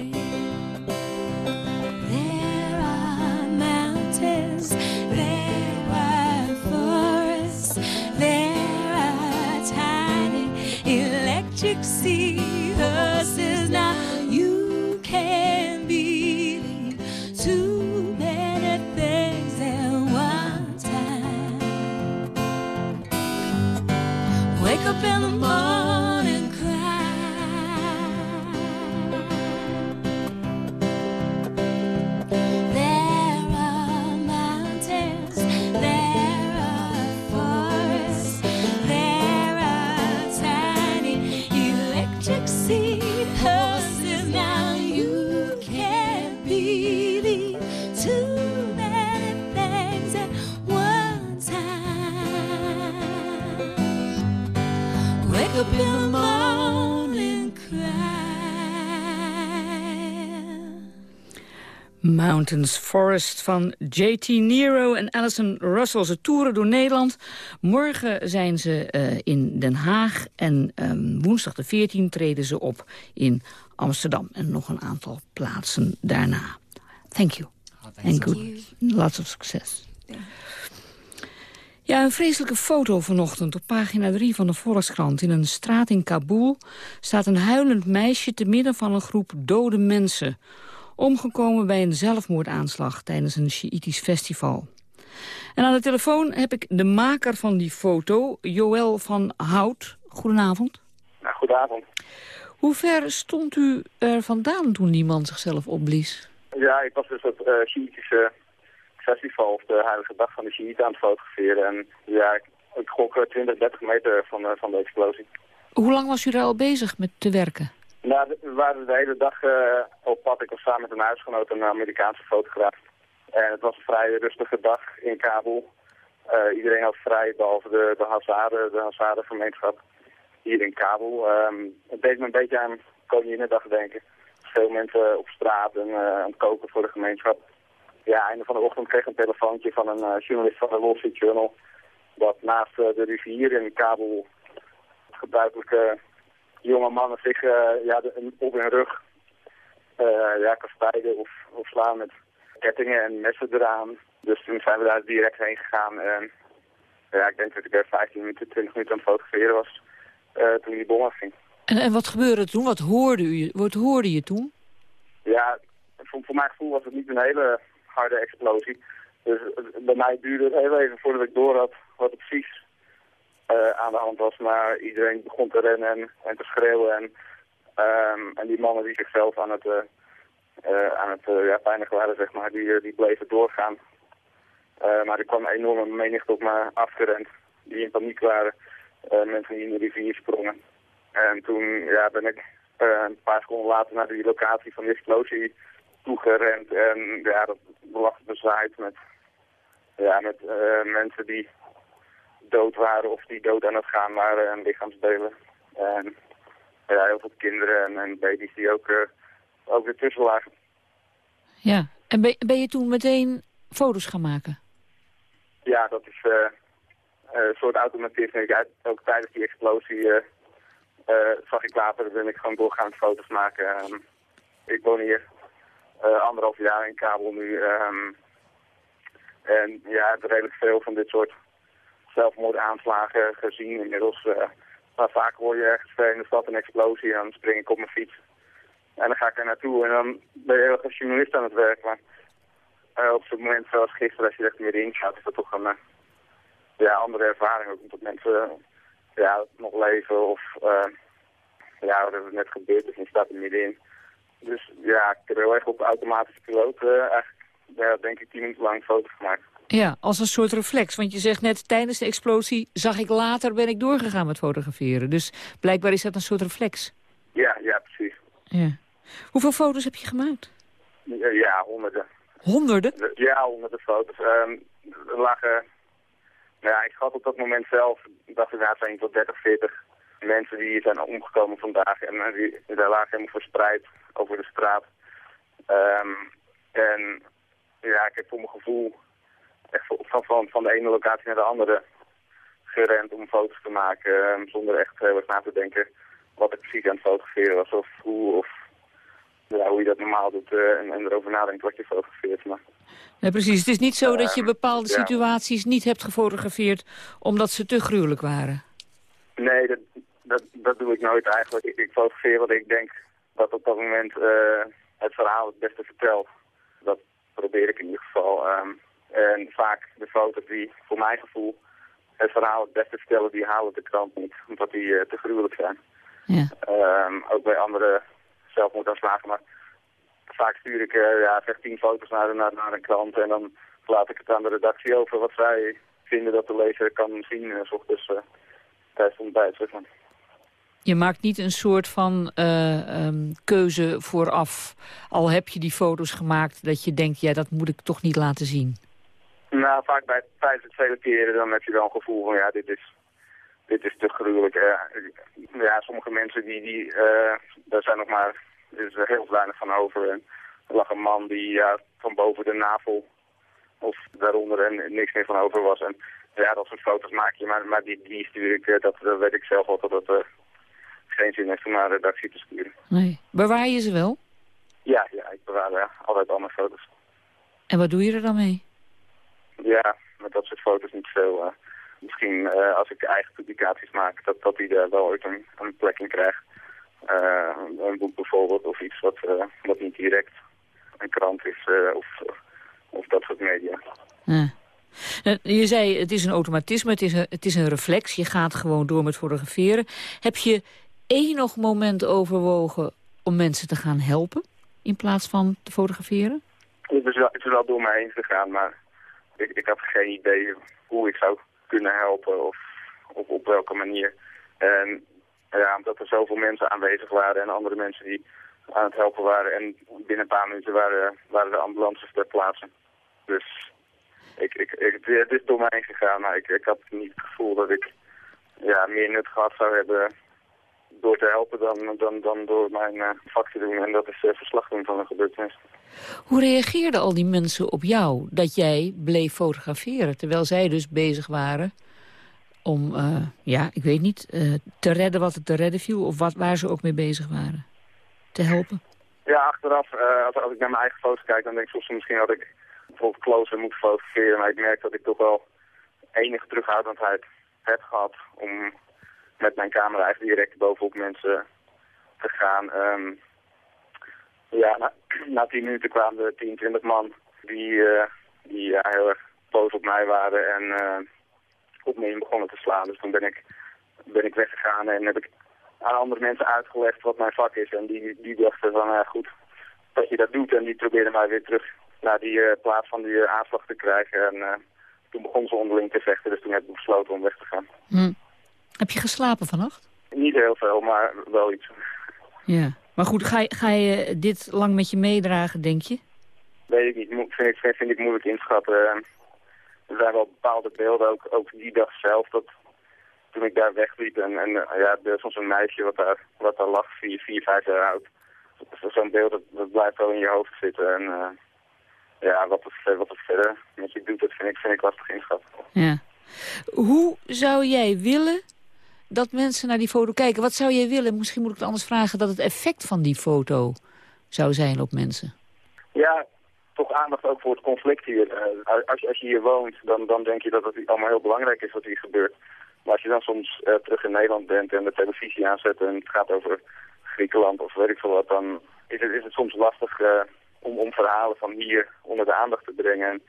Mountains Forest van JT Nero en Alison Russell. Ze toeren door Nederland. Morgen zijn ze eh, in Den Haag. En ehm, woensdag de 14 treden ze op in Amsterdam. En nog een aantal plaatsen daarna. Thank you. En good. Lots of succes. Ja, een vreselijke foto vanochtend op pagina 3 van de Volkskrant. In een straat in Kabul staat een huilend meisje te midden van een groep dode mensen. Omgekomen bij een zelfmoordaanslag tijdens een Sjiïtisch festival. En aan de telefoon heb ik de maker van die foto, Joël van Hout. Goedenavond. Nou, goedenavond. Hoe ver stond u er vandaan toen die man zichzelf opblies? Ja, ik was dus op het uh, Shiïtische festival, of de heilige dag van de Shiïten aan het fotograferen. En ja, ik, ik gok eh, 20, 30 meter van, uh, van de explosie. Hoe lang was u daar al bezig met te werken? Nou, we waren de hele dag uh, op pad. Ik was samen met een huisgenoot, een Amerikaanse fotograaf. En het was een vrij rustige dag in Kabul. Uh, iedereen had vrij, behalve de, de Hazaren, de Hazaren-gemeenschap hier in Kabul. Um, het deed me een beetje aan Koninginnedag denken. Veel mensen op straat en uh, aan het koken voor de gemeenschap. Ja, einde van de ochtend kreeg ik een telefoontje van een journalist van de Wall Street Journal. Dat naast de rivier in Kabul gebruikelijke jonge mannen zich ja, de, op hun rug ja, kastijden of, of slaan met kettingen en messen eraan. Dus toen zijn we daar direct heen gegaan. En ja, ik denk dat ik er 15 minuten, 20 minuten aan het fotograferen was uh, toen die bom afging. En, en wat gebeurde toen? Wat hoorde, u, wat hoorde je toen? Ja, voor, voor mijn gevoel was het niet een hele harde explosie. Dus bij mij duurde het heel even voordat ik door had wat precies aan de hand was. Maar iedereen begon te rennen en, en te schreeuwen. En Ehm, en die mannen die zichzelf aan het, eh, eh, aan het eh, ja, pijnigen waren, zeg maar, die, eh, die bleven doorgaan. Eh, maar er kwam een enorme menigte op me afgerend, die in paniek waren. Eh, mensen die in de rivier sprongen. En toen ja, ben ik eh, een paar seconden later naar die locatie van de explosie toegerend. En ja, dat lag bezaaid met, ja, met eh, mensen die dood waren of die dood aan het gaan waren en lichaamsdelen. En ja, heel veel kinderen en, en baby's die ook, eh, ook weer tussen lagen. Ja. En ben, ben je toen meteen foto's gaan maken? Ja, dat is eh, eh, een soort automatisme. Ook tijdens die explosie zag ik later, ben ik gewoon doorgaand foto's maken. Ehm, ik woon hier anderhalf jaar in Kabel nu. ehm, en ja, redelijk veel van dit soort zelfmoordaanslagen gezien inmiddels. eh, maar vaak hoor je ergens ver in de stad een explosie en dan spring ik op mijn fiets. En dan ga ik er naartoe en dan ben je als journalist aan het werk. Maar eh, op zo'n moment zoals gisteren, als je er echt middenin gaat, is dat toch een eh, ja, andere ervaring. Ook omdat mensen ja, nog leven of ja, wat er net gebeurd is en je staat er middenin. Dus ja, ik heb heel erg op automatische piloot eigenlijk, denk ik, tien minuten lang foto's gemaakt. Ja, als een soort reflex. Want je zegt net, tijdens de explosie zag ik later, ben ik doorgegaan met fotograferen. Dus blijkbaar is dat een soort reflex. Ja, ja, precies. Ja. Hoeveel foto's heb je gemaakt? Ja, ja, honderden. Honderden? Ja, honderden foto's. Ehm, er lagen, nou ja, ik schat op dat moment zelf, dacht inderdaad zijn tot 30, 40 mensen die zijn omgekomen vandaag. En eh, die, daar lagen helemaal verspreid over de straat. Ehm, en ja, ik heb voor mijn gevoel echt van, van, van de ene locatie naar de andere gerend om foto's te maken. ehm, zonder echt heel erg na te denken wat ik precies aan het fotograferen was of hoe of ja, hoe je dat normaal doet eh, en, en erover nadenkt wat je fotografeert. Maar Nee, precies. Het is niet zo dat je Ehm, bepaalde ja. situaties niet hebt gefotografeerd omdat ze te gruwelijk waren. Nee, dat, dat, dat doe ik nooit eigenlijk. Ik, ik fotografeer wat ik denk dat op dat moment eh, het verhaal het beste vertelt. Dat probeer ik in ieder geval. ehm, en vaak de foto's die voor mijn gevoel het verhaal het beste vertellen, die halen de krant niet. Omdat die eh, te gruwelijk zijn. Ja. Ehm, ook bij andere zelfmoordaanslagen. Maar vaak stuur ik eh, ja, zeg tien foto's naar, naar, naar een krant en dan laat ik het aan de redactie over wat zij vinden dat de lezer kan zien. Uh, ochtends uh, tijdens het ontbijt. Zeg maar. Je maakt niet een soort van eh, ehm, keuze vooraf. Al heb je die foto's gemaakt dat je denkt, ja, dat moet ik toch niet laten zien. Nou, vaak bij, tijdens het selecteren dan heb je wel een gevoel van, ja, dit is, dit is te gruwelijk. Uh, ja, sommige mensen, die, die, uh, daar zijn nog maar, er is er heel weinig van over. En er lag een man die ja, van boven de navel of daaronder en niks meer van over was. En ja, dat soort foto's maak je, maar, maar die, die stuur ik, dat, dat weet ik zelf altijd dat het geen zin heeft om naar de redactie te sturen. Nee. Bewaar je ze wel? Ja, ja ik bewaar ja, altijd al mijn foto's. En wat doe je er dan mee? Ja, met dat soort foto's niet veel. Uh, misschien uh, als ik eigen publicaties maak, dat, dat die er wel ooit een, een plek in krijgt. Uh, een boek bijvoorbeeld, of iets wat, wat niet direct een krant is, of, of dat soort media. Ja. Je zei, het is een automatisme, het is een, het is een reflex. Je gaat gewoon door met fotograferen. Heb je enig moment overwogen om mensen te gaan helpen in plaats van te fotograferen? Het is wel, het is wel door mij heen gegaan, maar ik, ik had geen idee hoe ik zou kunnen helpen of op, op welke manier. En ja, omdat er zoveel mensen aanwezig waren en andere mensen die aan het helpen waren. En binnen een paar minuten waren, waren de ambulances ter plaatse. Dus ik, ik, ik, het is door mij gegaan, maar ik, ik had niet het gevoel dat ik ja, meer nut gehad zou hebben door te helpen dan, dan, dan door mijn uh, vak te doen. En dat is uh, verslag doen van een gebeurtenis. Hoe reageerden al die mensen op jou dat jij bleef fotograferen... terwijl zij dus bezig waren om, uh, ja, ik weet niet, te redden wat er te redden viel... of wat, waar ze ook mee bezig waren? Te helpen? Ja, achteraf, als, als ik naar mijn eigen foto's kijk... dan denk ik soms misschien had ik bijvoorbeeld closer moeten fotograferen. Maar ik merk dat ik toch wel enige terughoudendheid heb gehad om met mijn camera eigenlijk direct bovenop mensen te gaan. Um, ja, na, na tien minuten kwamen er 10, 20 man die, uh, die heel erg boos op mij waren en uh, op me in begonnen te slaan. Dus toen ben ik, ben ik weggegaan en heb ik aan andere mensen uitgelegd wat mijn vak is. En die, die dachten van, goed, dat je dat doet. En die probeerden mij weer terug naar die eh, plaats van die eh, aanslag te krijgen. En eh, toen begon ze onderling te vechten, dus toen heb ik besloten om weg te gaan. Hm. Heb je geslapen vannacht? Niet heel veel, maar wel iets. Ja. Maar goed, ga je, ga je dit lang met je meedragen, denk je? Weet ik niet, vind ik, vind, vind ik moeilijk inschatten. Er zijn wel bepaalde beelden, ook, ook die dag zelf, dat toen ik daar wegliep en, en eh, ja, er is soms een meisje wat daar, wat daar lag, vier, vier, vijf jaar oud. Zo- Zo'n beeld, dat, dat blijft wel in je hoofd zitten. En eh, ja, wat het, wat het verder met je doet, dat vind ik, vind ik lastig inschatten. Ja. Hoe zou jij willen dat mensen naar die foto kijken? Wat zou jij willen, misschien moet ik het anders vragen... dat het effect van die foto zou zijn op mensen? Ja, toch aandacht ook voor het conflict hier. Eh, als, je- als je hier woont, dan, dan denk je dat het allemaal heel belangrijk is wat hier gebeurt. Maar als je dan soms eh, terug in Nederland bent en de televisie aanzet en het gaat over Griekenland of weet ik veel wat, dan is het, is het soms lastig eh, om, om verhalen van hier onder de aandacht te brengen. En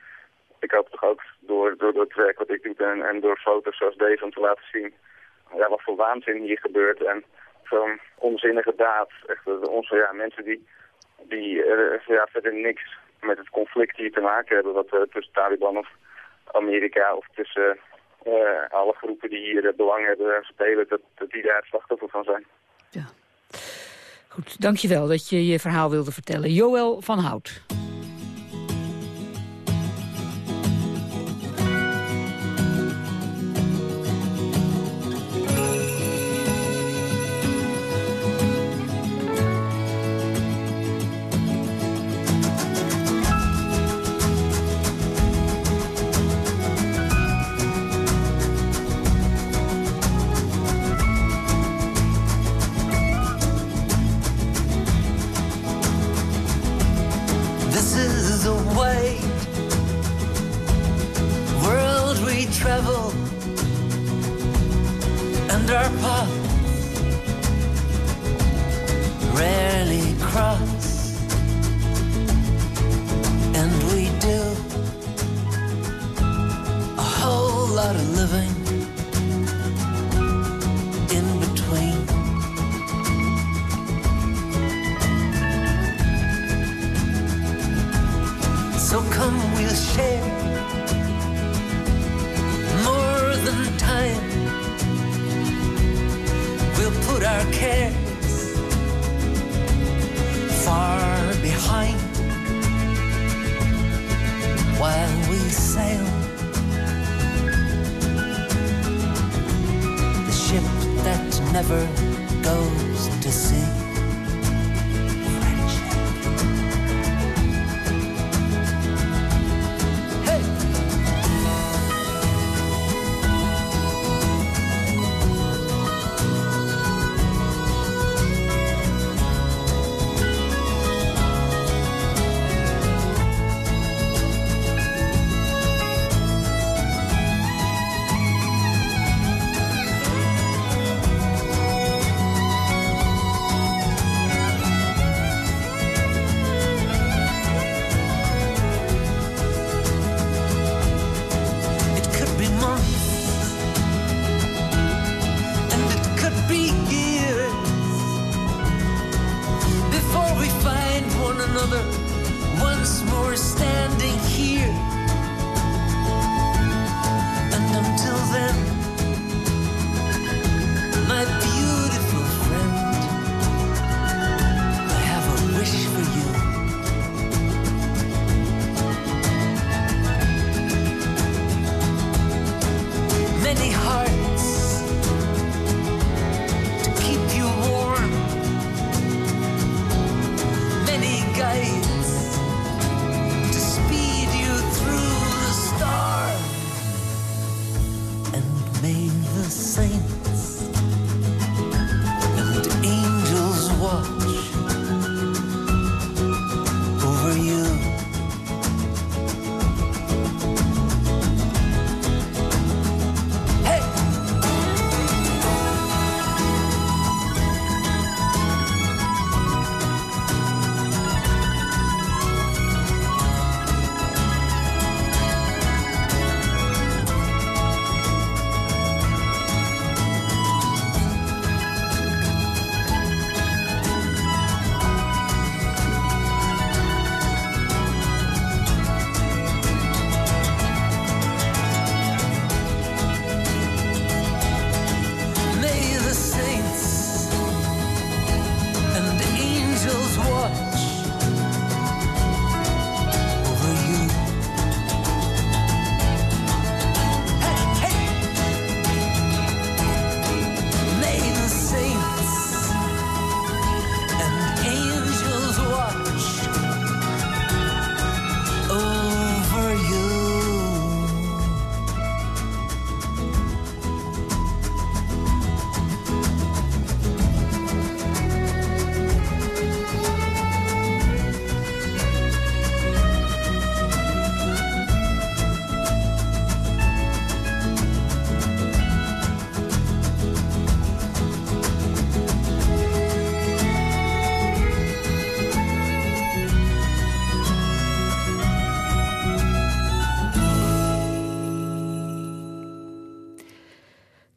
ik hoop toch ook door, door, door het werk wat ik doe en, en door foto's zoals deze om te laten zien ja, wat voor waanzin hier gebeurt. En zo'n onzinnige daad. Echt, onze ja, mensen die, die eh, ja, verder niks met het conflict hier te maken hebben. Wat eh, tussen Taliban of Amerika of tussen eh, alle groepen die hier belang hebben spelen. Dat, die daar het slachtoffer van zijn. Goed, dankjewel dat je je verhaal wilde vertellen. Joël van Hout.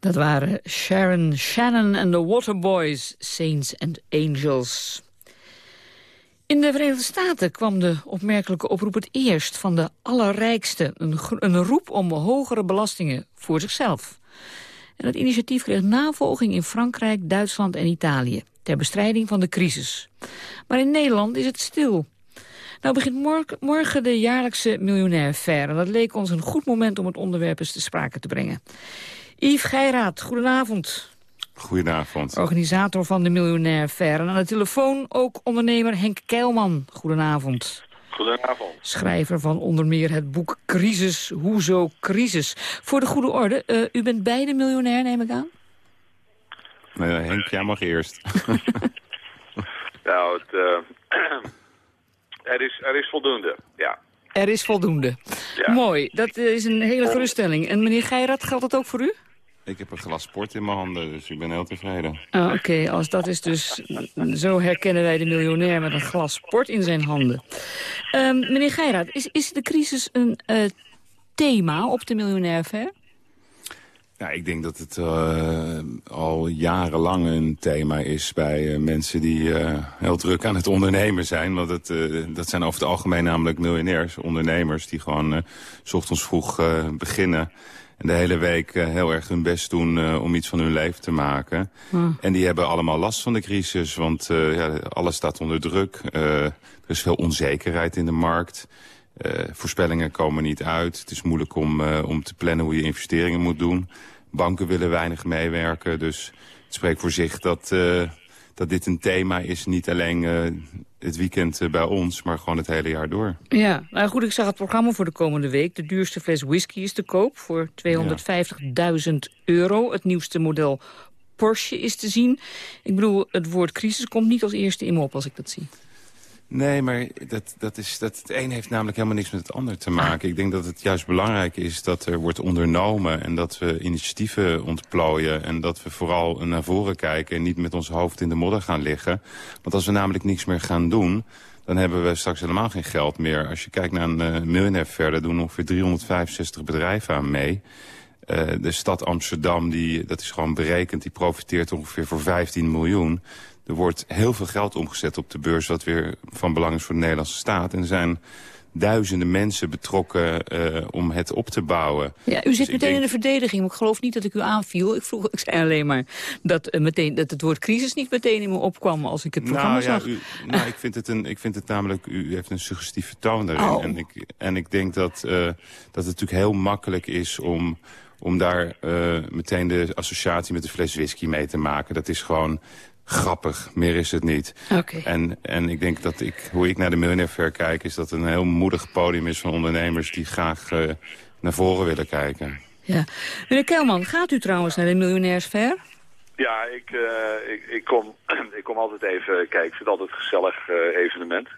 Dat waren Sharon Shannon en de Waterboys, Saints and Angels. In de Verenigde Staten kwam de opmerkelijke oproep het eerst van de allerrijkste. Een, een roep om hogere belastingen voor zichzelf. En dat initiatief kreeg navolging in Frankrijk, Duitsland en Italië... ter bestrijding van de crisis. Maar in Nederland is het stil. Nou begint morgen de jaarlijkse miljonair fair. En dat leek ons een goed moment om het onderwerp eens te sprake te brengen. Yves Geiraat, goedenavond. Goedenavond. Organisator van de Miljonair Fair. En aan de telefoon ook ondernemer Henk Keilman. Goedenavond. Goedenavond. Schrijver van onder meer het boek Crisis, Hoezo Crisis. Voor de goede orde, eh, u bent beide miljonair, neem ik aan? Nee, Henk, jij mag eerst. Nou, het, eh, er, is, er is voldoende, ja. Er is voldoende. Mooi, dat is een hele geruststelling. En meneer Geiraat, geldt dat ook voor u? Ik heb een glas sport in mijn handen, dus ik ben heel tevreden. Ah, Oké, als dat is dus... Zo herkennen wij de miljonair met een glas sport in zijn handen. Ehm, meneer Geiraat, is, is de crisis een eh, thema op de Miljonair Fair? Ja, ik denk dat het eh, al jarenlang een thema is bij eh, mensen die heel druk aan het ondernemen zijn. Want het, dat zijn over het algemeen namelijk miljonairs, ondernemers... die gewoon s ochtends vroeg beginnen en de hele week eh, heel erg hun best doen eh, om iets van hun leven te maken. Hmm. En die hebben allemaal last van de crisis, want eh, ja, alles staat onder druk. Er is veel onzekerheid in de markt. Voorspellingen komen niet uit. Het is moeilijk om, om te plannen hoe je investeringen moet doen. Banken willen weinig meewerken, dus het spreekt voor zich dat, dat dit een thema is. Niet alleen eh, het weekend eh, bij ons, maar gewoon het hele jaar door. Ja, nou goed, ik zag het programma voor de komende week. De duurste fles whisky is te koop voor 250.000 euro. Het nieuwste model Porsche is te zien. Ik bedoel, het woord crisis komt niet als eerste in me op als ik dat zie. Nee, maar dat, dat is, dat, het een heeft namelijk helemaal niks met het ander te maken. Ik denk dat het juist belangrijk is dat er wordt ondernomen... en dat we initiatieven ontplooien... en dat we vooral naar voren kijken en niet met ons hoofd in de modder gaan liggen. Want als we namelijk niks meer gaan doen... dan hebben we straks helemaal geen geld meer. Als je kijkt naar een uh, miljonair verder, doen ongeveer 365 bedrijven aan mee... Uh, de stad Amsterdam, die, dat is gewoon berekend, die profiteert ongeveer voor 15 miljoen. Er wordt heel veel geld omgezet op de beurs, wat weer van belang is voor de Nederlandse staat. En er zijn duizenden mensen betrokken uh, om het op te bouwen. Ja, u zit dus meteen denk... in de verdediging, maar ik geloof niet dat ik u aanviel. Ik, vroeg, ik zei alleen maar dat, uh, meteen, dat het woord crisis niet meteen in me opkwam als ik het programma nou, ja, zag. U, nou, ik, vind het een, ik vind het namelijk, u heeft een suggestieve toon daarin. Oh. En, ik, en ik denk dat, uh, dat het natuurlijk heel makkelijk is om om daar meteen de associatie met de fles whisky mee te maken. Dat is gewoon grappig, meer is het niet. Okay. En, en ik denk dat ik, hoe ik naar de Miljonair Fair kijk... is dat het een heel moedig podium is van ondernemers... die graag uh, naar voren willen kijken. Ja. Meneer Kelman, gaat u trouwens naar de Miljonairs Fair? Ja, ik, uh, ik, ik, kom, ik kom altijd even kijken. Ik vind het altijd een gezellig uh, evenement.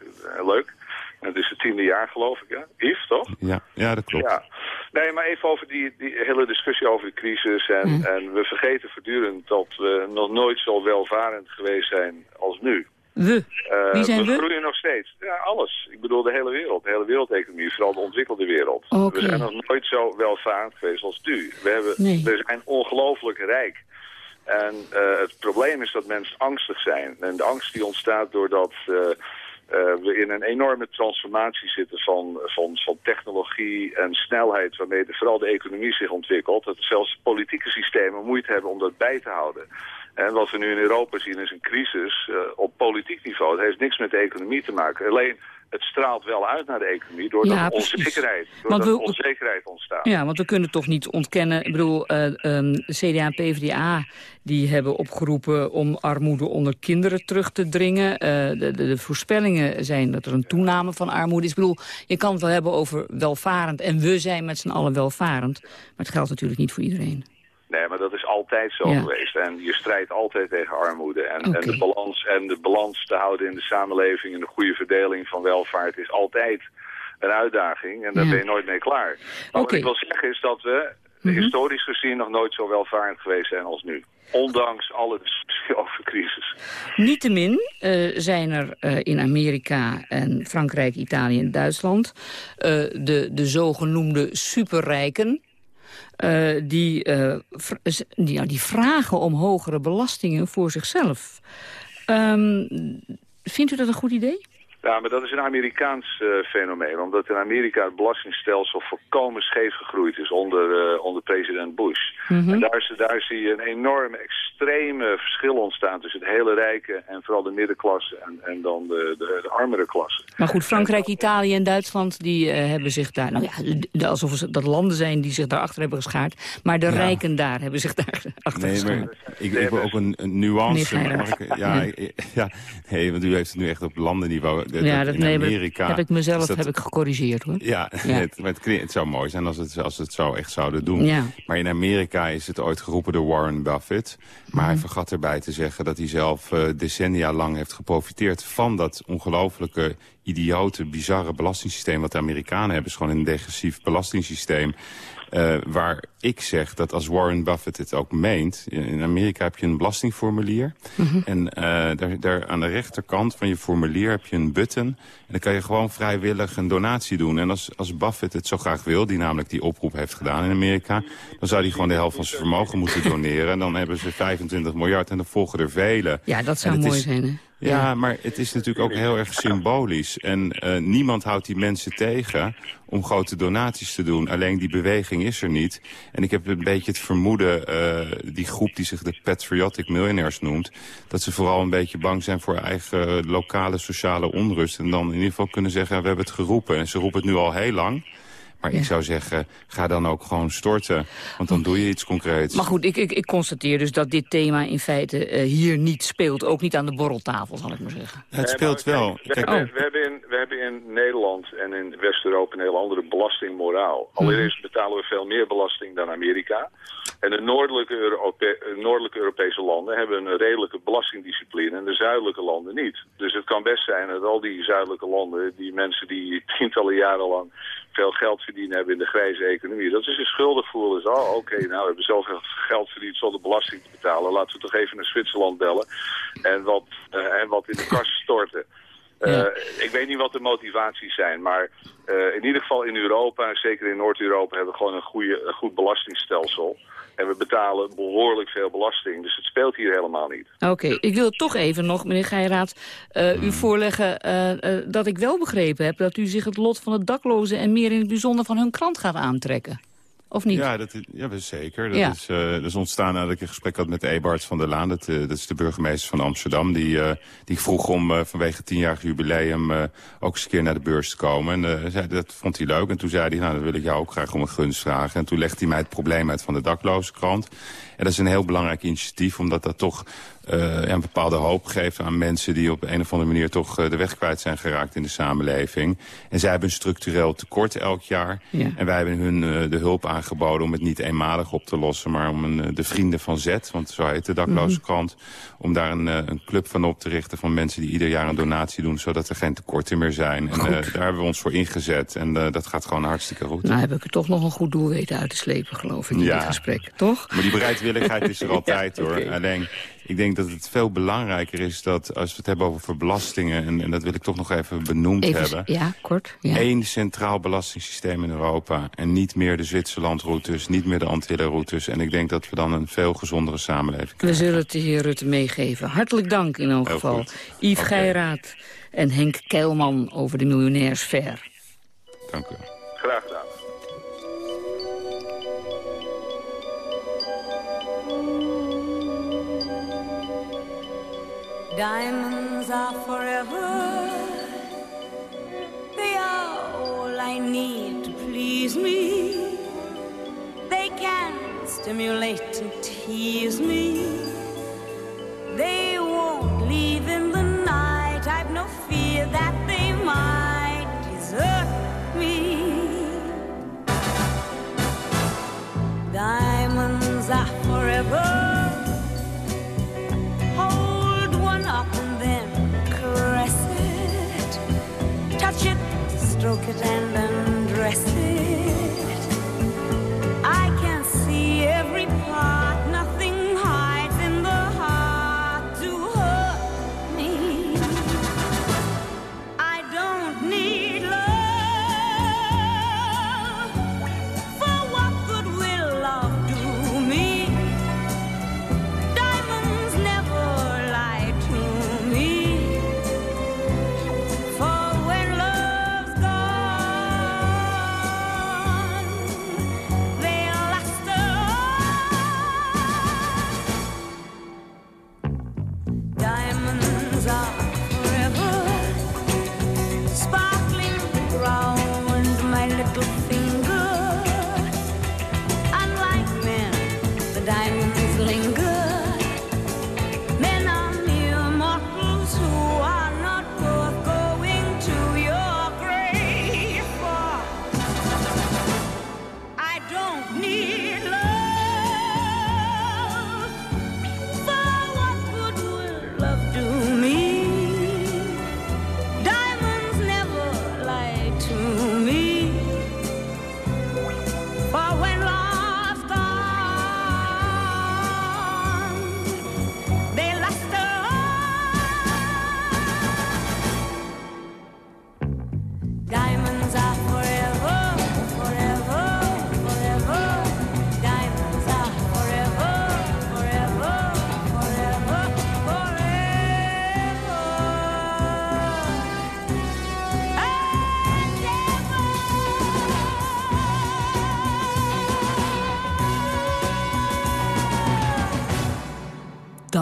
leuk. Het is het tiende jaar, geloof ik, ja? Yves, toch? Ja, ja dat klopt. Ja. Nee, maar even over die, die hele discussie over de crisis. En, mm. en we vergeten voortdurend dat we nog nooit zo welvarend geweest zijn als nu. We? Uh, Wie zijn we? we? groeien nog steeds. Ja, alles. Ik bedoel de hele wereld. De hele wereldeconomie. Vooral de ontwikkelde wereld. Okay. We zijn nog nooit zo welvarend geweest als nu. We, hebben, nee. we zijn ongelooflijk rijk. En uh, het probleem is dat mensen angstig zijn. En de angst die ontstaat doordat... Uh, we in een enorme transformatie zitten van, van, van technologie en snelheid waarmee de, vooral de economie zich ontwikkelt. Dat zelfs politieke systemen moeite hebben om dat bij te houden. En wat we nu in Europa zien is een crisis uh, op politiek niveau. Het heeft niks met de economie te maken. Alleen het straalt wel uit naar de economie doordat ja, onzekerheid, doordat we, onzekerheid ontstaat. Ja, want we kunnen toch niet ontkennen... Ik bedoel, uh, um, CDA en PvdA die hebben opgeroepen om armoede onder kinderen terug te dringen. Uh, de, de, de, voorspellingen zijn dat er een toename van armoede is. Ik bedoel, je kan het wel hebben over welvarend en we zijn met z'n allen welvarend. Maar het geldt natuurlijk niet voor iedereen. Nee, maar dat is altijd zo Ja. geweest. En je strijdt altijd tegen armoede. En, en, de balans, en de balans te houden in de samenleving... en de goede verdeling van welvaart is altijd een uitdaging. En daar Ja. ben je nooit mee klaar. Maar wat ik wil zeggen is dat we Mhm. historisch gezien... nog nooit zo welvarend geweest zijn als nu. Ondanks alle discussie over crisis. Niettemin eh, zijn er eh, in Amerika en Frankrijk, Italië en Duitsland... eh, de, de zogenoemde superrijken... eh, die, eh, die, die vragen om hogere belastingen voor zichzelf. Ehm, vindt u dat een goed idee? Ja, maar dat is een Amerikaans eh, fenomeen. Omdat in Amerika het belastingstelsel volkomen scheef gegroeid is onder, eh, onder president Bush. Mhm. En daar, zie- daar zie je een enorm extreme verschil ontstaan tussen het hele rijke en vooral de middenklasse en, en dan de, de, de armere klasse. Maar goed, Frankrijk, Italië en Duitsland die eh, hebben zich daar... Nou ja, de- alsof ze- dat landen zijn die zich daarachter hebben geschaard. Maar de Ja. rijken daar hebben zich daar achter Nee, geschaard. maar ik, ik wil ook een, een nuance. Meneer Mag ik, ja, ja, nee, want u heeft het nu echt op landenniveau. Ja, dat in nee, Amerika heb ik mezelf dat- heb ik gecorrigeerd hoor. Ja, Ja. Het, het, zou mooi zijn als het, als het zo echt zouden doen. Ja. Maar in Amerika is het ooit geroepen door Warren Buffett. Maar hij vergat erbij te zeggen dat hij zelf eh, decennia lang heeft geprofiteerd... van dat ongelooflijke, idiote, bizarre belastingssysteem... wat de Amerikanen hebben. is gewoon een degressief belastingssysteem. Eh, waar ik zeg dat als Warren Buffett het ook meent... in Amerika heb je een belastingformulier. En eh, daar, daar aan de rechterkant van je formulier heb je een button. En dan kan je gewoon vrijwillig een donatie doen. En als, als Buffett het zo graag wil, die namelijk die oproep heeft gedaan in Amerika... dan zou hij gewoon de helft van zijn vermogen moeten doneren. En dan hebben ze 25 miljard en dan volgen er vele. Ja, dat zou mooi is- zijn hè. Ja, maar het is natuurlijk ook heel erg symbolisch. En eh, niemand houdt die mensen tegen om grote donaties te doen. Alleen die beweging is er niet. En ik heb een beetje het vermoeden, eh, die groep die zich de Patriotic Millionaires noemt... dat ze vooral een beetje bang zijn voor eigen lokale sociale onrust. En dan in ieder geval kunnen zeggen, we hebben het geroepen. En ze roepen het nu al heel lang. Maar ik zou zeggen, ga dan ook gewoon storten. Want dan doe je iets concreets. Maar goed, ik, ik, ik constateer dus dat dit thema in feite eh, hier niet speelt. Ook niet aan de borreltafel, zal ik maar zeggen. Het speelt wel. We, Kijk, hebben, we, hebben in, we hebben in Nederland en in West-Europa een heel andere belastingmoraal. Allereerst betalen we veel meer belasting dan Amerika. En de noordelijke, eh, noordelijke Europese landen hebben een redelijke belastingdiscipline en de zuidelijke landen niet. Dus het kan best zijn dat al die zuidelijke landen, die mensen die tientallen jaren lang veel geld verdienen hebben in de grijze economie, dat ze zich schuldig voelen. Zo, oh, oké, nou we hebben zoveel geld verdiend zonder belasting te betalen. Laten we toch even naar Zwitserland bellen en wat, eh, en wat in de kas storten. Eh, ik weet niet wat de motivaties zijn, maar eh, in ieder geval in Europa, en zeker in Noord-Europa, hebben we gewoon een, goede, een goed belastingstelsel. En we betalen behoorlijk veel belasting, dus het speelt hier helemaal niet. Oké, ik wil toch even nog, meneer Geiraat, eh, u voorleggen eh, eh, dat ik wel begrepen heb... dat u zich het lot van de daklozen en meer in het bijzonder van hun krant gaat aantrekken. Of niet? Ja, dat, is- ja zeker. Dat, Ja. is, eh, dat is ontstaan nadat ik een gesprek had met Eberhard van der Laan. Dat, eh, dat is de burgemeester van Amsterdam. Die, eh, die vroeg om vanwege het tienjarig jubileum ook eens een keer naar de beurs te komen. En zei, dat vond hij leuk. En toen zei hij, nou dan wil ik jou ook graag om een gunst vragen. En toen legde hij mij het probleem uit van de daklozenkrant. En dat is een heel belangrijk initiatief, omdat dat toch eh, een bepaalde hoop geeft aan mensen die op een of andere manier toch eh, de weg kwijt zijn geraakt in de samenleving. En zij hebben een structureel tekort elk jaar. Ja. En wij hebben hun eh, de hulp aangeboden om het niet eenmalig op te lossen, maar om een, de Vrienden van Zet, want zo heet de dakloze Mhm. krant, om daar een, een club van op te richten van mensen die ieder jaar een donatie doen, zodat er geen tekorten meer zijn. En daar hebben we ons voor ingezet en dat gaat gewoon hartstikke goed. Nou heb ik er toch nog een goed doel weten uit te slepen, geloof ik, in Ja. dit gesprek. Toch? Maar die bereidwilligheid is er altijd Ja, hoor. Alleen, ik denk dat het veel belangrijker is dat als we het hebben over belastingen... en, en dat wil ik toch nog even benoemd Even, hebben... ja, kort. Ja. één centraal belastingssysteem in Europa... en niet meer de Zwitserlandroutes, niet meer de Antillenroutes. En ik denk dat we dan een veel gezondere samenleving We krijgen. zullen het de heer Rutte meegeven. Hartelijk dank in elk Heel geval. goed. Yves. Geiraat en Henk Keilman over de miljonairsfair. Dank u wel. Graag gedaan. Diamonds are forever. They are all I need to please me. They can stimulate and tease me. They won't leave in the night. I've no fear that they might desert me. Diamonds are forever.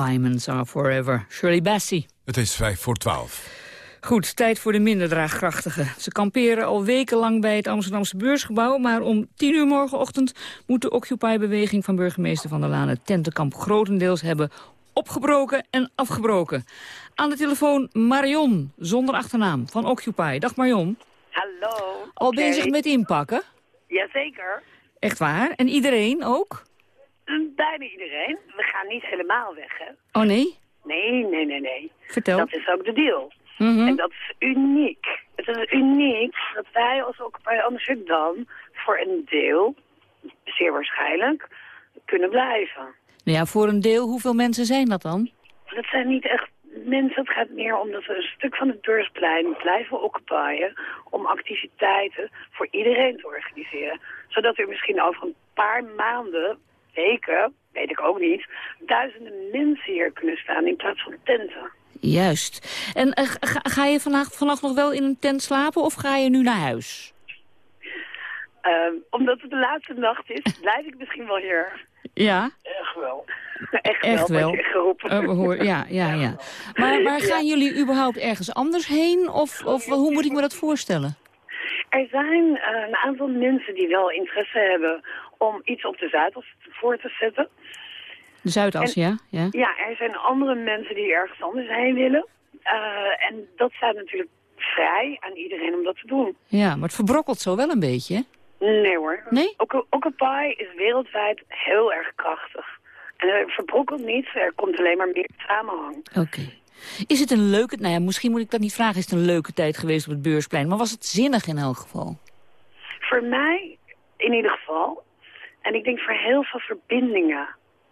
Diamonds are forever. Shirley Bassey. Het is vijf voor twaalf. Goed, tijd voor de minder draagkrachtigen. Ze kamperen al wekenlang bij het Amsterdamse beursgebouw... maar om tien uur morgenochtend moet de Occupy-beweging van burgemeester Van der Laan... het tentenkamp grotendeels hebben opgebroken en afgebroken. Aan de telefoon Marion, zonder achternaam, van Occupy. Dag Marion. Hallo. Al bezig met inpakken? Jazeker. Echt waar? En iedereen ook? Bijna iedereen. We gaan niet helemaal weg, hè? Oh nee? Nee, nee, nee, nee. Vertel. Dat is ook de deal. Mhm. En dat is uniek. Het is uniek dat wij als Occupy Amsterdam voor een deel, zeer waarschijnlijk, kunnen blijven. Nou ja, voor een deel, hoeveel mensen zijn dat dan? Dat zijn niet echt mensen. Het gaat meer om dat we een stuk van het beursplein blijven occupyen om activiteiten voor iedereen te organiseren. Zodat er misschien over een paar maanden, weken, weet ik ook niet, duizenden mensen hier kunnen staan in plaats van tenten. Juist. En eh, ga, ga je vannacht, vannacht nog wel in een tent slapen of ga je nu naar huis? Ehm, omdat het de laatste nacht is, blijf ik misschien wel hier. Ja, Echt wel. Echt, echt wel, geroepen. Eh, hoor- ja, ja, ja. Maar, maar gaan jullie überhaupt ergens anders heen? Of, of hoe moet ik me dat voorstellen? Er zijn eh, een aantal mensen die wel interesse hebben om iets op de Zuidas voor te zetten. De Zuidas, En- ja? ja? Ja, er zijn andere mensen die ergens anders heen willen. Eh, en dat staat natuurlijk vrij aan iedereen om dat te doen. Ja, maar het verbrokkelt zo wel een beetje, hè? Nee hoor. Nee? Occu- Occupy is wereldwijd heel erg krachtig. En er verbrokkelt niets, er komt alleen maar meer samenhang. Oké. Is het een leuke... Nou ja, misschien moet ik dat niet vragen. Is het een leuke tijd geweest op het beursplein? Maar was het zinnig in elk geval? Voor mij in ieder geval. En ik denk voor heel veel verbindingen.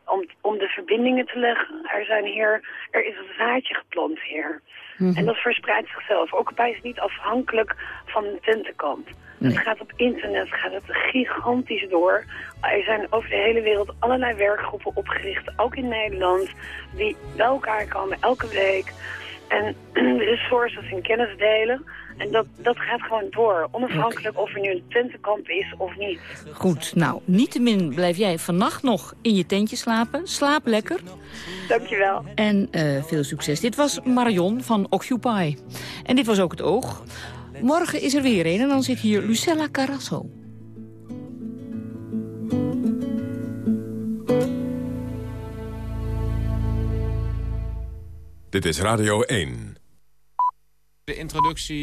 Om, om de verbindingen te leggen. Er, zijn hier, er is een zaadje geplant hier. Mhm. En dat verspreidt zichzelf. Occupy is niet afhankelijk van een tentenkamp. Nee. Het gaat op internet, gaat het gigantisch door. Er zijn over de hele wereld allerlei werkgroepen opgericht, ook in Nederland, die bij elkaar komen elke week. En resources en kennis delen. En dat, dat gaat gewoon door, onafhankelijk of er nu een tentenkamp is of niet. Goed, nou, niettemin blijf jij vannacht nog in je tentje slapen. Slaap lekker. Dankjewel. En eh, veel succes. Dit was Marion van Occupy. En dit was ook het oog. Morgen is er weer een en dan zit hier Lucella Carrasso. Dit is Radio 1. De introductie